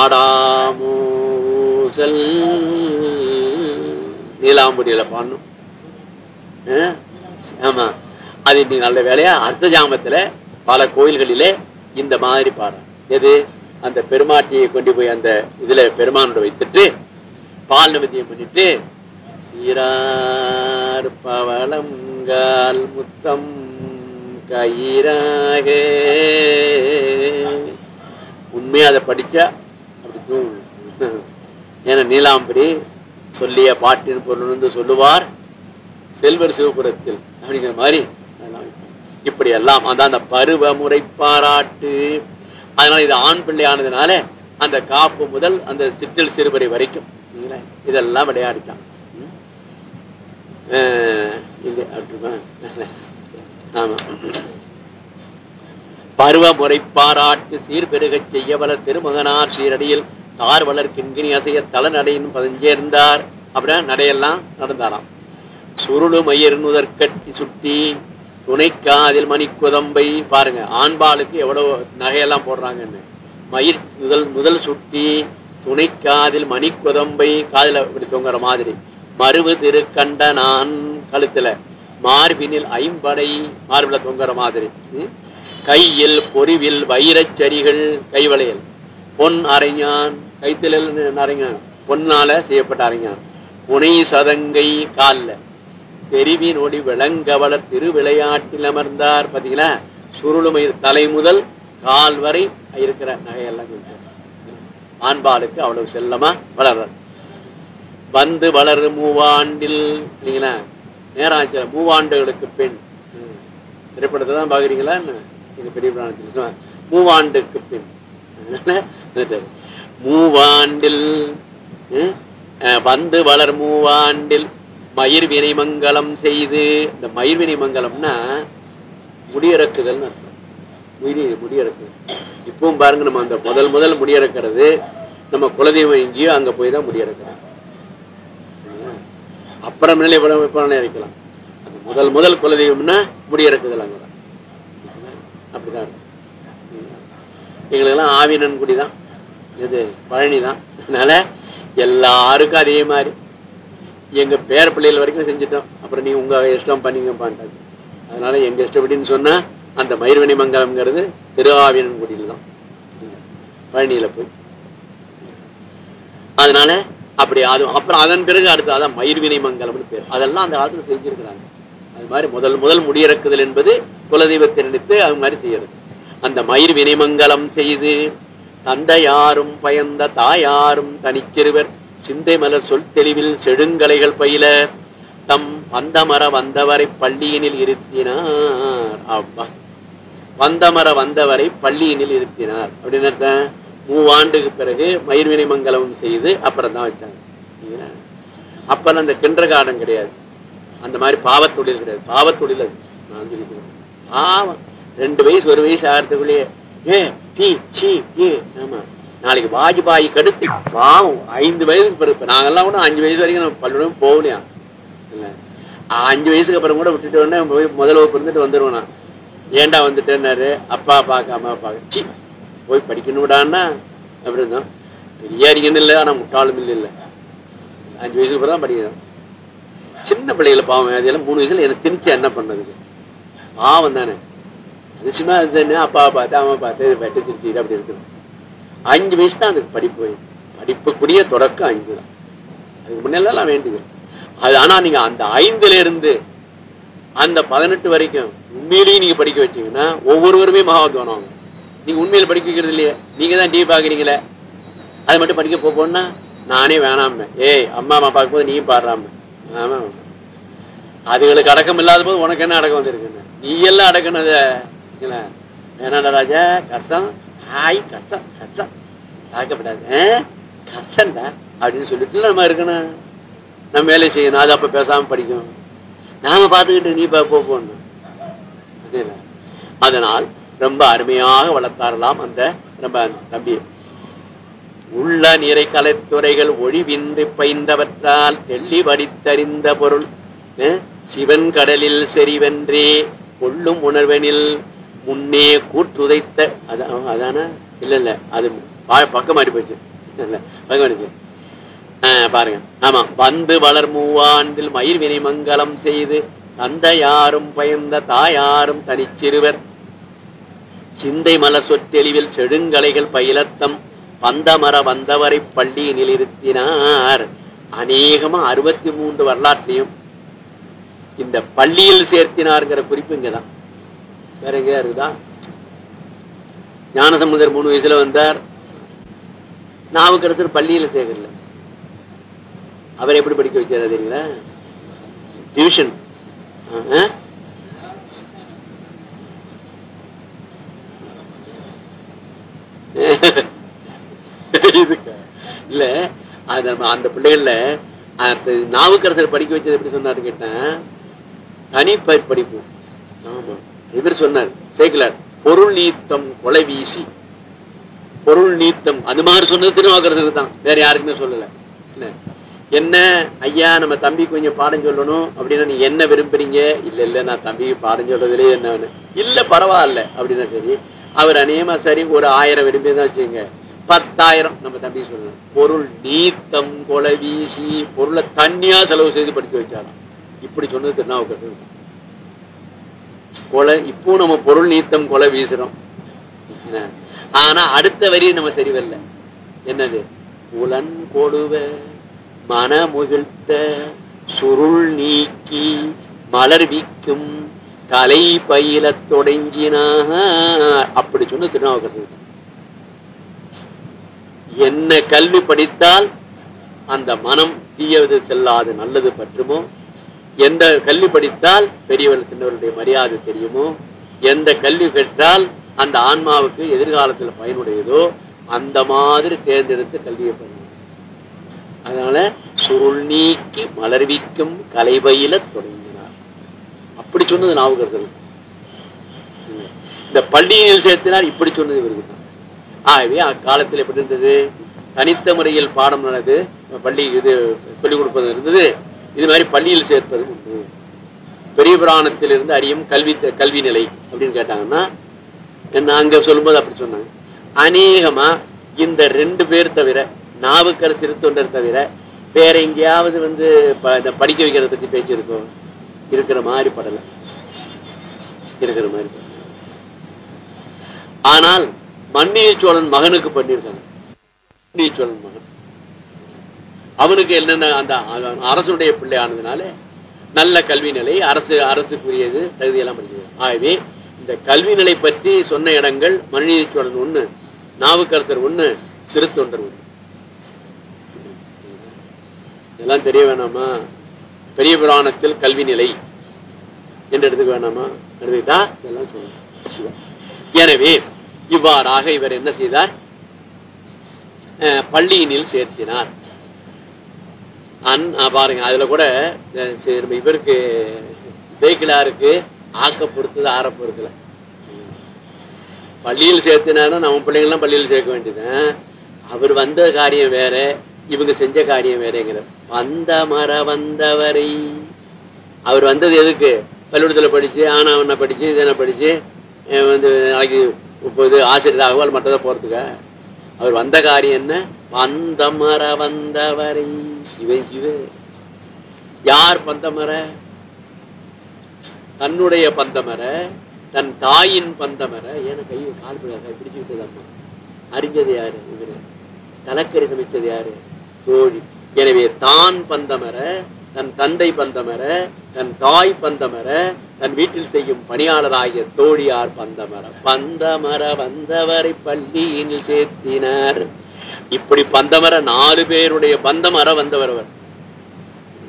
ஆடாமூசல் நீலாம்புரியில பாடணும். ஆமா. அது இன்னைக்கு நல்ல வேலையா? அர்த்த ஜாமத்துல பல கோயில்களிலே இந்த மாதிரி பாடம் எது? அந்த பெருமாட்டியை கொண்டு போய் அந்த இதுல பெருமானோட வைத்துட்டு பால் நிமித்தியம் பண்ணிட்டு சீரார் பவளங்கால் முத்தம் கயிறாக. உண்மையா அதை படிச்சா அப்படி தூங்கும். ஏன்னா நீலாம்பரி சொல்லிய பாட்டின் பொருள் வந்து சொல்லுவார் செல்வர் சிவபுரத்தில் அப்படிங்கிற மாதிரி இப்படி எல்லாம் அந்த பருவ முறை பாராட்டு. அதனால இது ஆண் பிள்ளை ஆனதுனால அந்த காப்பு முதல் அந்த சிற்றில் சிறுபறை வரைக்கும். இதெல்லாம் விளையாடிட்டான் பருவ முறை பாராட்டு சீர்பெருகச் செய்ய வளர் திருமகனார் சீரடியில் தார் வளர் கிண்கிணி அசைய தலநடையின் பதிஞ்சேர்ந்தார். அப்படின்னா நடையெல்லாம் நடந்தாராம். சுருளு மயிர் சுட்டி துணைக்காதில் மணிக்குதம்பை. பாருங்க ஆண்பாளுக்கு எவ்வளவு நகையெல்லாம் போடுறாங்கன்னு. மயிர் முதல் முதல் சுட்டி துணைக்காதில் மணிக்குதம்பை. காதில் இப்படி தொங்குற மாதிரி. மருவு திருக்கண்ட நான் கழுத்துல. மார்பினில் ஐம்படை மார்பில தொங்குற மாதிரி. கையில் பொறிவில் வைரச் சரிகள் கைவளையல் பொன் அரைஞான் கைத்தில அரைஞான் பொன்னால செய்யப்பட்ட அரைஞான். புனை சதங்கை காலில். தெரிவினொடி விளங்கவளர் திருவிளையாட்டில் அமர்ந்தார். பாத்தீங்கன்னா சுருளுமை தலை முதல் கால் வரை இருக்கிற நகையெல்லாம் ஆண்பாளுக்கு அவ்வளவு செல்லமா வளர்றார். வந்து வளரு மூவாண்டில் இல்லைங்களா? நேராச்சல மூவாண்டுகளுக்கு பெண் திரைப்படத்தை தான் பாக்குறீங்களா எங்க பெரிய பிராணத்தில் மூவாண்டுக்கு பெண் மூவாண்டில் ம், வந்து வளர் மூவாண்டில் மயிர் வினை மங்கலம் செய்து இந்த மயிர் வினை மங்கலம்னா முடியறக்குதல் முடி முடியறக்குதல் இப்பவும் பாருங்க நம்ம அந்த முதல் முதல் முடியறக்கிறது நம்ம குலதெய்வம் எங்கேயோ அங்க போய் தான் முடியறக்கிறோம் அப்புறம் நிலை இறக்கலாம் அந்த முதல் முதல் குலதெய்வம்னா முடியறக்குதல் அங்கதான் அப்படிதான் இருக்கும். எங்களுக்கெல்லாம் ஆவினன் குடிதான் இது பழனி தான். அதனால எல்லாருக்கும் அதே மாதிரி. எங்க பேர பிள்ளைகள் வரைக்கும் செஞ்சுட்டோம். அப்புறம் நீ உங்க இஷ்டம் பண்ணீங்கப்பான்ட்டாச்சு. அதனால எங்க இஷ்டப்படின்னு சொன்னா அந்த மயிர்வினை மங்கலம்ங்கிறது திருவாவியன் குடியில் தான் பழனியில போய். அதனால அப்படி அது அப்புறம் அதன் பிறகு அடுத்து அதான் மயிர்வினை மங்கலம்னு பேர். அதெல்லாம் அந்த காலத்துல செஞ்சிருக்கிறாங்க. அது மாதிரி முதல் முதல் முடியிறக்குதல் என்பது குலதெய்வத்தை நினைத்து அது மாதிரி செய்யறது. அந்த மயிர் வினைமங்கலம் செய்து தந்தையாரும் பயந்த தாயாரும் தனிச்சிறுவர் சிந்தை மலர் சொல் தெளிவில் செழுங்கலைகள் பயில தம் வந்தமர வந்தவரை பள்ளியினில் இருத்தினார். அப்பா. வந்தமர வந்தவரை பள்ளியினில் இருத்தினார். அப்படின்னு மூவாண்டுக்கு பிறகு மயிர்வினை மங்கலம் செய்து அப்புறம் தான் வச்சாங்க. அப்பெல்லாம் அந்த கிண்டர் கார்டன் கிடையாது. அந்த மாதிரி பாவத்தொழில் கிடையாது. பாவத்தொழில் அது. நான் சொல்லிக்கிறேன். பாவம். ரெண்டு வயசு ஒரு வயசு ஆகிறதுக்குள்ளேயே. ஏ டி சீ ஏ. ஆமா. நாளைக்கு வாஜ்பாய் கடுத்து பாவம் ஐந்து வயசுக்கு பிறகு நாங்கெல்லாம் கூட அஞ்சு வயசு வரைக்கும் நம்ம பள்ளிக்கூடம் போகலையா? இல்ல. அஞ்சு வயசுக்கு அப்புறம் கூட விட்டுட்டு உடனே போய் முதல் வகுப்பு இருந்துட்டு வந்துடுவோம் நான். ஏன்டா வந்துட்டேன்னாரு? அப்பா பார்க்க அம்மா பார்க்க. சி போய் படிக்கணும்டான்னா அப்படி இருந்தோம் பெரிய அறிஞன்னு இல்லை ஆனா முட்டாளும் இல்லை இல்லை. அஞ்சு வயசுக்கு அப்புறம் தான் படிக்கிறோம் சின்ன பிள்ளைகளை பாவம் அதெல்லாம் மூணு வயசுல எனக்கு திணிச்சு என்ன பண்ணதுக்கு பாவம் தானே. அதிசயமா சும்மா அது என்ன அப்பாவை பார்த்து அம்மா பார்த்து வெட்டு திருச்சிட்டு அப்படி இருக்குது அஞ்சு வயசு தான் அதுக்கு படிப்பு படிப்புக்குரிய தொடக்கம் ஐந்து தான். அதுக்கு முன்னெல்லாம் வேண்டியது. அது ஆனா நீங்க அந்த ஐந்துல இருந்து அந்த பதினெட்டு வரைக்கும் உண்மையிலேயே நீங்க படிக்க வச்சீங்கன்னா ஒவ்வொருவருமே மகாத்வானம் நீங்க உண்மையில படிக்க வைக்கிறது இல்லையே. நீங்க தான் டிவி பாக்குறீங்களே. அது மட்டும் படிக்க போ- போனா நானே வேணாம ஏய் அம்மா அம்மா பார்க்கும்போது நீயும் பாடுறாம. ஆமா அதுகளுக்கு அடக்கம் இல்லாத போது உனக்கு என்ன அடக்கம் வந்திருக்குன்னு. நீ எல்லாம் அடக்கணும் அத ராஜா கஷ்டம். ஹாய் கச்சம் கச்சம் பார்க்கப்படாது. ஆ? அப்படின்னு சொல்லிட்டு நம்ம இருக்கணும். நம்ம வேலை செய்யணும். அது அப்ப பேசாம படிக்கும் நாம பார்த்துக்கிட்டு நீ பா- போகணும் அதனால் ரொம்ப அருமையாக வளர்த்தாரலாம் அந்த நம்ம தம்பி. உள்ள நிறை கலைத்துறைகள் ஒழிவின்றி பயின்றவற்றால் தெள்ளி வடித்தறிந்த பொருள். சிவன் கடலில் செறிவென்றே கொள்ளும் உணர்வெனில் முன்னே கூற்றுதைத்த அதான்? இல்ல இல்ல அது பா- பக்கம் மாறி போச்சு பக்கம் மாறிச்சு ஆஹ், பாருங்க. ஆமா வந்து வளர் மூவாண்டில் மயிர் வினை மங்கலம் செய்து தந்தையாரும் பயந்த தாயாரும் தனிச்சிறுவர். சிந்தை மலர் சொற்றெளிவில் செடுங்கலைகள் பயிலத்தம் பந்தமர வந்தவரை பள்ளியினில் இருத்தினார். அநேகமா அறுபத்தி மூன்று வரலாற்றையும் இந்த பள்ளியில் சேர்த்தினார்ங்கிற குறிப்பு இங்கதான். வேற எங்கேயா இருக்குதா? ஞானசமுதர் மூணு வயசுல வந்தார். நாவுக்கரசர் பள்ளியில சேர்க்கல அவர் எப்படி படிக்க வச்சாரு தெரியுங்களா டிவிஷன் இல்ல அது அந்த பிள்ளைகள்ல நாவுக்கரசர் படிக்க வச்சது எப்படி சொன்னாரு கேட்டேன் தனிப்பயிர் படிப்பு ஆமா. இவர் சொன்னார் சேக்கலார் பொருள் நீத்தம் கொலை வீசி. பொருள் நீத்தம் அது மாதிரி சொன்னது திருவாக்கரசருக்கு தான். வேற யாருக்குமே சொல்லல. என்ன? என்ன? ஐயா நம்ம தம்பி கொஞ்சம் பாடம் சொல்லணும். அப்படின்னா நீ என்ன விரும்புறீங்க? இல்ல இல்ல நான் தம்பிக்கு பாடம் சொல்றதுலே என்ன இல்ல பரவாயில்ல. அப்படின்னா சரி அவர் அநேகமா சரி ஒரு ஆயிரம் விரும்பி தான் வச்சுங்க பத்தாயிரம் நம்ம தம்பி சொல்லணும். பொருள் நீத்தம் கொலை வீசி பொருளை தண்ணியா செலவு செய்து படிச்சு வச்சாலும். இப்படி சொன்னது திருநாவுக்கரசர் கொலை இப்போ நம்ம பொருள் நீத்தம் கொலை வீசுறோம். ஆனா அடுத்த வரி நம்ம சரி என்னது? உலன் கொடுவ மனமுகிழ்த்த சுருள் நீக்கி மலர் வீக்கும் கலை பயில தொடங்கினாக அப்படி சொன்ன திருநாவுக்கரசர் என்ன கல்வி படித்தால் அந்த மனம் தீயது செல்லாது நல்லது பற்றுமோ? எந்த கல்வி படித்தால் பெரியவர் சின்னவருடைய மரியாதை தெரியுமோ? எந்த கல்வி பெற்றால் அந்த ஆன்மாவுக்கு எதிர்காலத்தில் பயனுடையதோ? அந்த மாதிரி தேர்ந்தெடுத்து கல்வியை பண்ணணும் அதனால சுருள் நீக்கி மலர்விக்கும் கலைபயில தொடங்கினார். அப்படி சொன்னது நாவுக்கரசர் இந்த பள்ளியில் சேர்த்தினார் இப்படி சொன்னது இவருக்கு தான். ஆகவே அக்காலத்தில் எப்படி இருந்தது? தனித்த முறையில் பாடம் நடந்தது. பள்ளி இது சொல்லிக் கொடுப்பது இருந்தது. இது மாதிரி பள்ளியில் சேர்ப்பது உண்டு. பெரிய புராணத்தில் இருந்து அறியும் கல்வி கல்வி நிலை அப்படின்னு கேட்டாங்கன்னா என்ன அங்க சொல்லும்போது அப்படி சொன்னாங்க. அநேகமா இந்த ரெண்டு பேர் தவிர நாவுக்கர் சிறு தொண்டர் தவிர வேற எங்கேயாவது வந்து ப- படிக்க வைக்கிறத பத்தி பேச்சு இருக்கும் இருக்கிற மாதிரி படல. இருக்கிற மாதிரி ஆனால் மன்னிய சோழன் மகனுக்கு பண்ணியிருக்காங்க. மன்னிய சோழன் மகன். அவனுக்கு என்னென்ன அந்த அரசுடைய பிள்ளை ஆனதுனால நல்ல கல்வி நிலை அரசு அரசுக்குரியது தகுதியெல்லாம் படிக்கிறது ஆகவே இந்த கல்வி நிலை பற்றி சொன்ன இடங்கள் மனுநீதி சோழன் ஒண்ணு நாவுக்கரசர் ஒண்ணு சிறு தொண்டர் ஒண்ணு. இதெல்லாம் தெரிய வேணாமா? பெரிய புராணத்தில் கல்வி நிலை என்று எடுத்துக்க வேணாமா? எடுத்துக்கிட்டா இதெல்லாம் சொல்லணும் எனவே இவ்வாறாக இவர் என்ன செய்தார்? பள்ளியினில் சேர்த்தினார். அன் பாருங்க அதுல கூட சரி, இவருக்கு சேக்கிலாருக்கு ஆக்க பொறுத்தது ஆற பொறுத்தல. பள்ளியில் சேர்த்தினாலும் நம்ம பிள்ளைங்களாம் பள்ளியில் சேர்க்க வேண்டியதுதான் அவர் வந்த காரியம் வேற இவங்க செஞ்ச காரியம் வேறங்கிற வந்த மர வந்தவரை. அவர் வந்தது எதுக்கு? பள்ளிக்கூடத்துல படிச்சு ஆனாவண்ண படிச்சு இதனை படிச்சு வந்து நாளைக்கு இப்போ இது ஆசிரியராகவோ அல்ல மற்றதை போறதுக்கா? அவர் வந்த காரியம் என்ன? வந்த மர வந்தவரை. சிவ சிவ யார் பந்தமர? தன்னுடைய பந்தமர தன் தாயின் பந்தமர. ஏன்னா கையை கால் பிடி- பிடிச்சுக்கிட்டது அம்மா. அறிஞ்சது யாரு? இவரு. கலக்கரி சமைச்சது யாரு? தோழி. எனவே தான் பந்தமர தன் தந்தை பந்தமர தன் தாய் பந்தமர தன் வீட்டில் செய்யும் பணியாளராகிய தோழியார் பந்தமர. பந்தமர வந்தவரை பள்ளியில் சேர்த்தினார். இப்படி பந்தமர நாலு பேருடைய பந்தமர வந்தவர் அவர்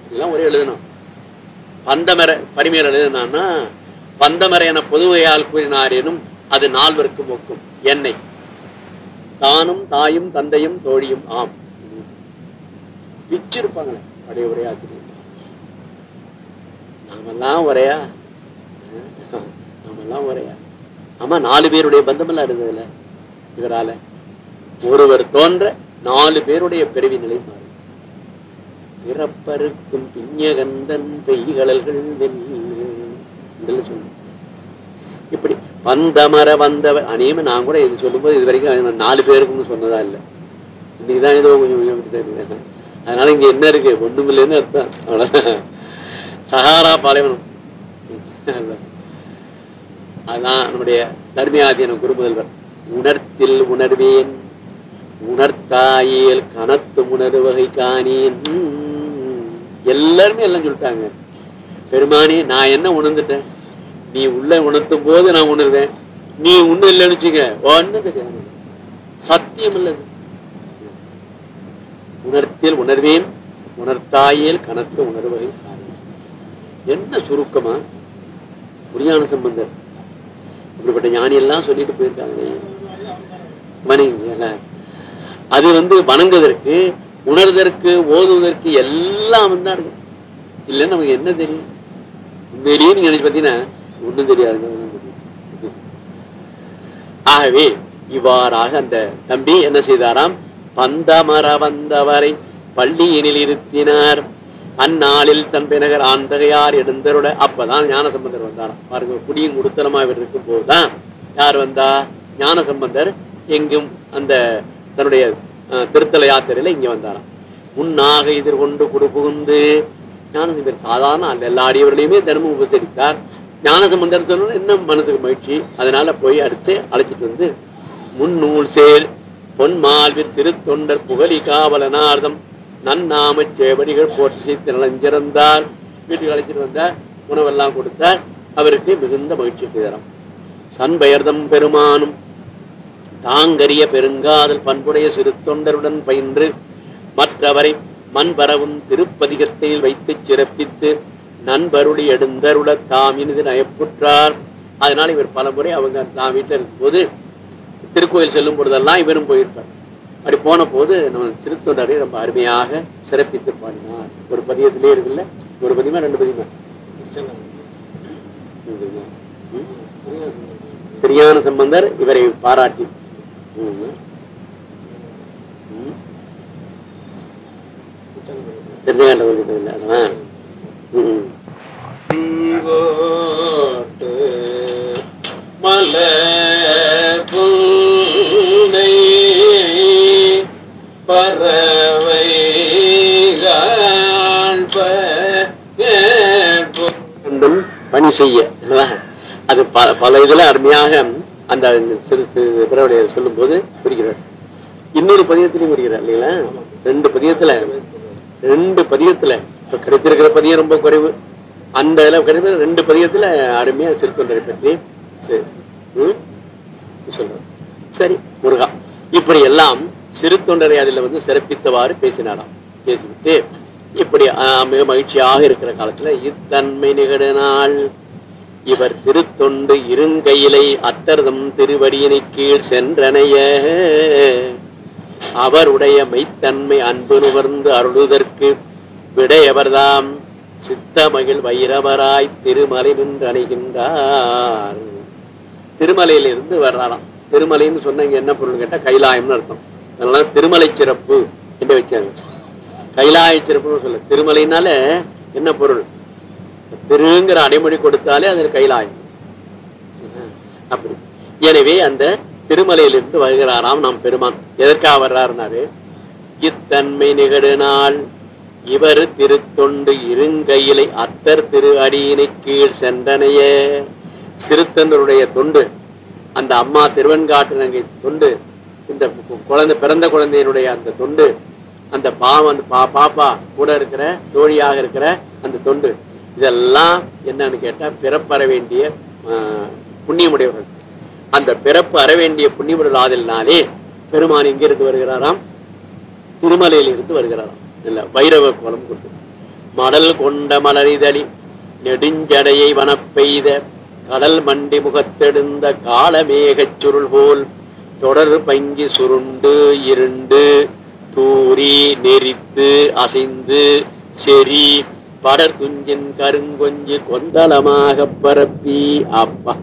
இதெல்லாம் ஒரே எழுதணும் பந்தமர பரிமையில் எழுதினான்னா பந்தமர என பொதுவையால் கூறினார் எனும் அது நால்வருக்கு மொக்கும் என்னை. தானும் தாயும் தந்தையும் தோழியும் ஆம். பிச்சிருப்பாங்களே அப்படியே ஒரே ஆசிரியர். நாமெல்லாம் ஒரையா? நாமெல்லாம் ஒரையா? ஆமா நாலு பேருடைய பந்தமெல்லாம் இருந்ததுல இவரால. ஒருவர் தோன்ற நாலு பேருடைய பிறவி நிலை மாறி. பிறப்பருக்கும் பிஞ்சகந்தன் பெய்கடல்கள் சொன்ன இப்படி வந்தமர வந்தவர் அநேகமா நான் கூட இது சொல்லும்போது இது வரைக்கும் நாலு பேருக்குன்னு சொன்னதா இல்ல. இன்னைக்குதான் ஏதோ கொஞ்சம் அதனால இங்க என்ன இருக்கு? ஒண்ணுமில்லைன்னு அர்த்தம். அவ்வளவுதான். சஹாரா பாலைவனம். அதான் நம்முடைய தர்மியாதீன குருமுதல்வர். உணர்த்தில் உணர்வேன் உணர்த்தாயேல் கனத்து உணர்வகை காணேன். உம். எல்லாருமே எல்லாம் சொல்லிட்டாங்க. பெருமானி நான் என்ன உணர்ந்துட்டேன்? நீ உள்ள உணர்த்தும் போது நான் உணர்வேன் நீ ஒண்ணு இல்லைன்னு வச்சுக்க ஒண்ணு சத்தியம் இல்லது. உணர்த்தியல் உணர்வேன் உணர்த்தாயேல் கனத்த உணர்வகை காணேன். என்ன சுருக்கமா? புரியான சம்பந்தர். இப்படிப்பட்ட ஞானி எல்லாம் சொல்லிட்டு போயிருக்காங்க மனைவி அது வந்து வணங்குவதற்கு உணர்வதற்கு ஓதுவதற்கு எல்லாம் தான் இருக்கு இல்லைன்னு நமக்கு என்ன தெரியும்? உண்மையிலேயே நீங்க நினைச்சு பாத்தீங்கன்னா ஒண்ணும் தெரியாது. ஆகவே இவ்வாறாக அந்த தம்பி என்ன செய்தாராம்? பந்தமர வந்தவரை பள்ளியினில் இருத்தினார். அந்நாளில் தன் ஆந்தகையார் எடுந்தருட அப்பதான் ஞானசம்பந்தர் வந்தாராம். பாருங்க குடியும் குடுத்தனமா இவர் இருக்கும் போதுதான் யார் வந்தா? ஞானசம்பந்தர் எங்கும் அந்த தன்னுடைய திருத்தல யாத்திரையில இங்க வந்தாராம். முன்னாக எதிர்கொண்டு குடு புகுந்து ஞானசம்பந்தர் சாதாரண அந்த எல்லா அடியவர்களையுமே தினமும் உபசரித்தார். ஞானசம்பந்தர் சொன்ன இன்னும் மனசுக்கு மகிழ்ச்சி? அதனால போய் அடுத்து அழைச்சிட்டு வந்து முன்னூல் சேர் பொன்மால்வில் சிறு தொண்டர் புகழி காவலனார்தம் நன்னாம சேவடிகள் போற்றி திறந்தார் வீட்டுக்கு அழைச்சிட்டு வந்தார் உணவெல்லாம் கொடுத்தார். அவருக்கு மிகுந்த மகிழ்ச்சி செய்தாராம். சண்பெயர்தம் பெருமானும் தாங்கரிய பெருங்காதல் பண்புடைய சிறு தொண்டருடன் பயின்று மற்றவரை மண்பரவும் திருப்பதிகத்தில் வைத்து சிறப்பித்து நண்பருளி எடுந்தருள தாம் இனிது நயப்புற்றார். அதனால இவர் பல முறை அவங்க தான் வீட்டில் இருக்கும்போது திருக்கோயில் செல்லும் பொழுதெல்லாம் இவரும் போயிருப்பார். அப்படி போன போது நம்ம திருத்தொண்டரை ரொம்ப அருமையாக சிறப்பித்து பாடினார். ஒரு பதியத்திலே இருக்குல்ல? ஒரு பதியமா ரெண்டு பதியமா? சரியான சம்பந்தர் இவரை பாராட்டி ம். ம். அல்லவா? மலர் பூனை பறவைகள் பணி செய்ய அது பல இதுல அருமையாக அந்த சிறு பிறவுடைய சொல்லும் போது புரிகிறார். இன்னொரு பதியத்திலையும் புரிகிறார் இல்லைங்களா? ரெண்டு பதியத்துல ரெண்டு பதியத்துல இப்ப கிடைத்திருக்கிற பதியம் ரொம்ப குறைவு. அந்த இதுல கிடைத்த ரெண்டு பதியத்துல அருமையா சிறுத்தொண்டரை பற்றி சரி. சரி முருகா இப்படி எல்லாம் சிறு தொண்டரை அதில் வந்து சிறப்பித்தவாறு பேசினாராம். பேசிவிட்டு இப்படி மிக மகிழ்ச்சியாக இருக்கிற காலத்துல இத்தன்மை நிகழனால் இவர் திருத்தொண்டு இருங்கையிலை அத்தர்தம் திருவடியினை கீழ் சென்றனைய. அவருடைய மெய்த்தன்மை அன்பு நுகர்ந்து அருளுதற்கு விடையவர்தாம் சித்தமகிழ் வைரவராய் திருமலை நின்று அணைகின்றார் திருமலையிலிருந்து வர்றாராம். திருமலைன்னு சொன்னாங்க என்ன பொருள் கேட்டா கைலாயம்னு அர்த்தம். அதனால திருமலை சிறப்பு என்று வச்சாங்க கைலாய சிறப்புன்னு சொல்ல. திருமலைனால என்ன பொருள்? திருங்கிற அடைமொழி கொடுத்தாலே அதன் கைலாயம். அப்படி. எனவே அந்த திருமலையிலிருந்து வருகிறாராம் நாம் பெருமான். எதற்காக வர்றாருனாரு இத்தன்மை நிகழு நாள் இவர் திருத்தொண்டு இருங்கையிலை அத்தர் திரு அடியினை கீழ் சென்றனைய. சிறுத்தந்தருடைய தொண்டு அந்த அம்மா திருவெண்காட்டு தொண்டு இந்த குழந்தை பிறந்த குழந்தையினுடைய அந்த தொண்டு அந்த பாவம் அந்த பா பாப்பா கூட இருக்கிற தோழியாக இருக்கிற அந்த தொண்டு. இதெல்லாம் என்னன்னு கேட்டா பிறப்பற வேண்டிய புண்ணியமுடையவர்கள். அந்த பிறப்பு அற வேண்டிய புண்ணியமுடல் ஆதலினாலே பெருமான் எங்க இருந்து வருகிறாராம் திருமலையில் இருந்து வருகிறாராம். இல்ல வைரவ கோலம் கொண்டு மடல் கொண்ட மலரிதழி நெடுஞ்சடையை வனப்பெய்த கடல் மண்டி முகத்தெடுந்த காலமேகச் சுருள் போல் தொடர் பங்கி சுருண்டு இருண்டு தூரி நெறித்து அசைந்து செறி படர் துஞ்சின் கருங்கொஞ்சி கொந்தளமாக பரப்பி அப்பா.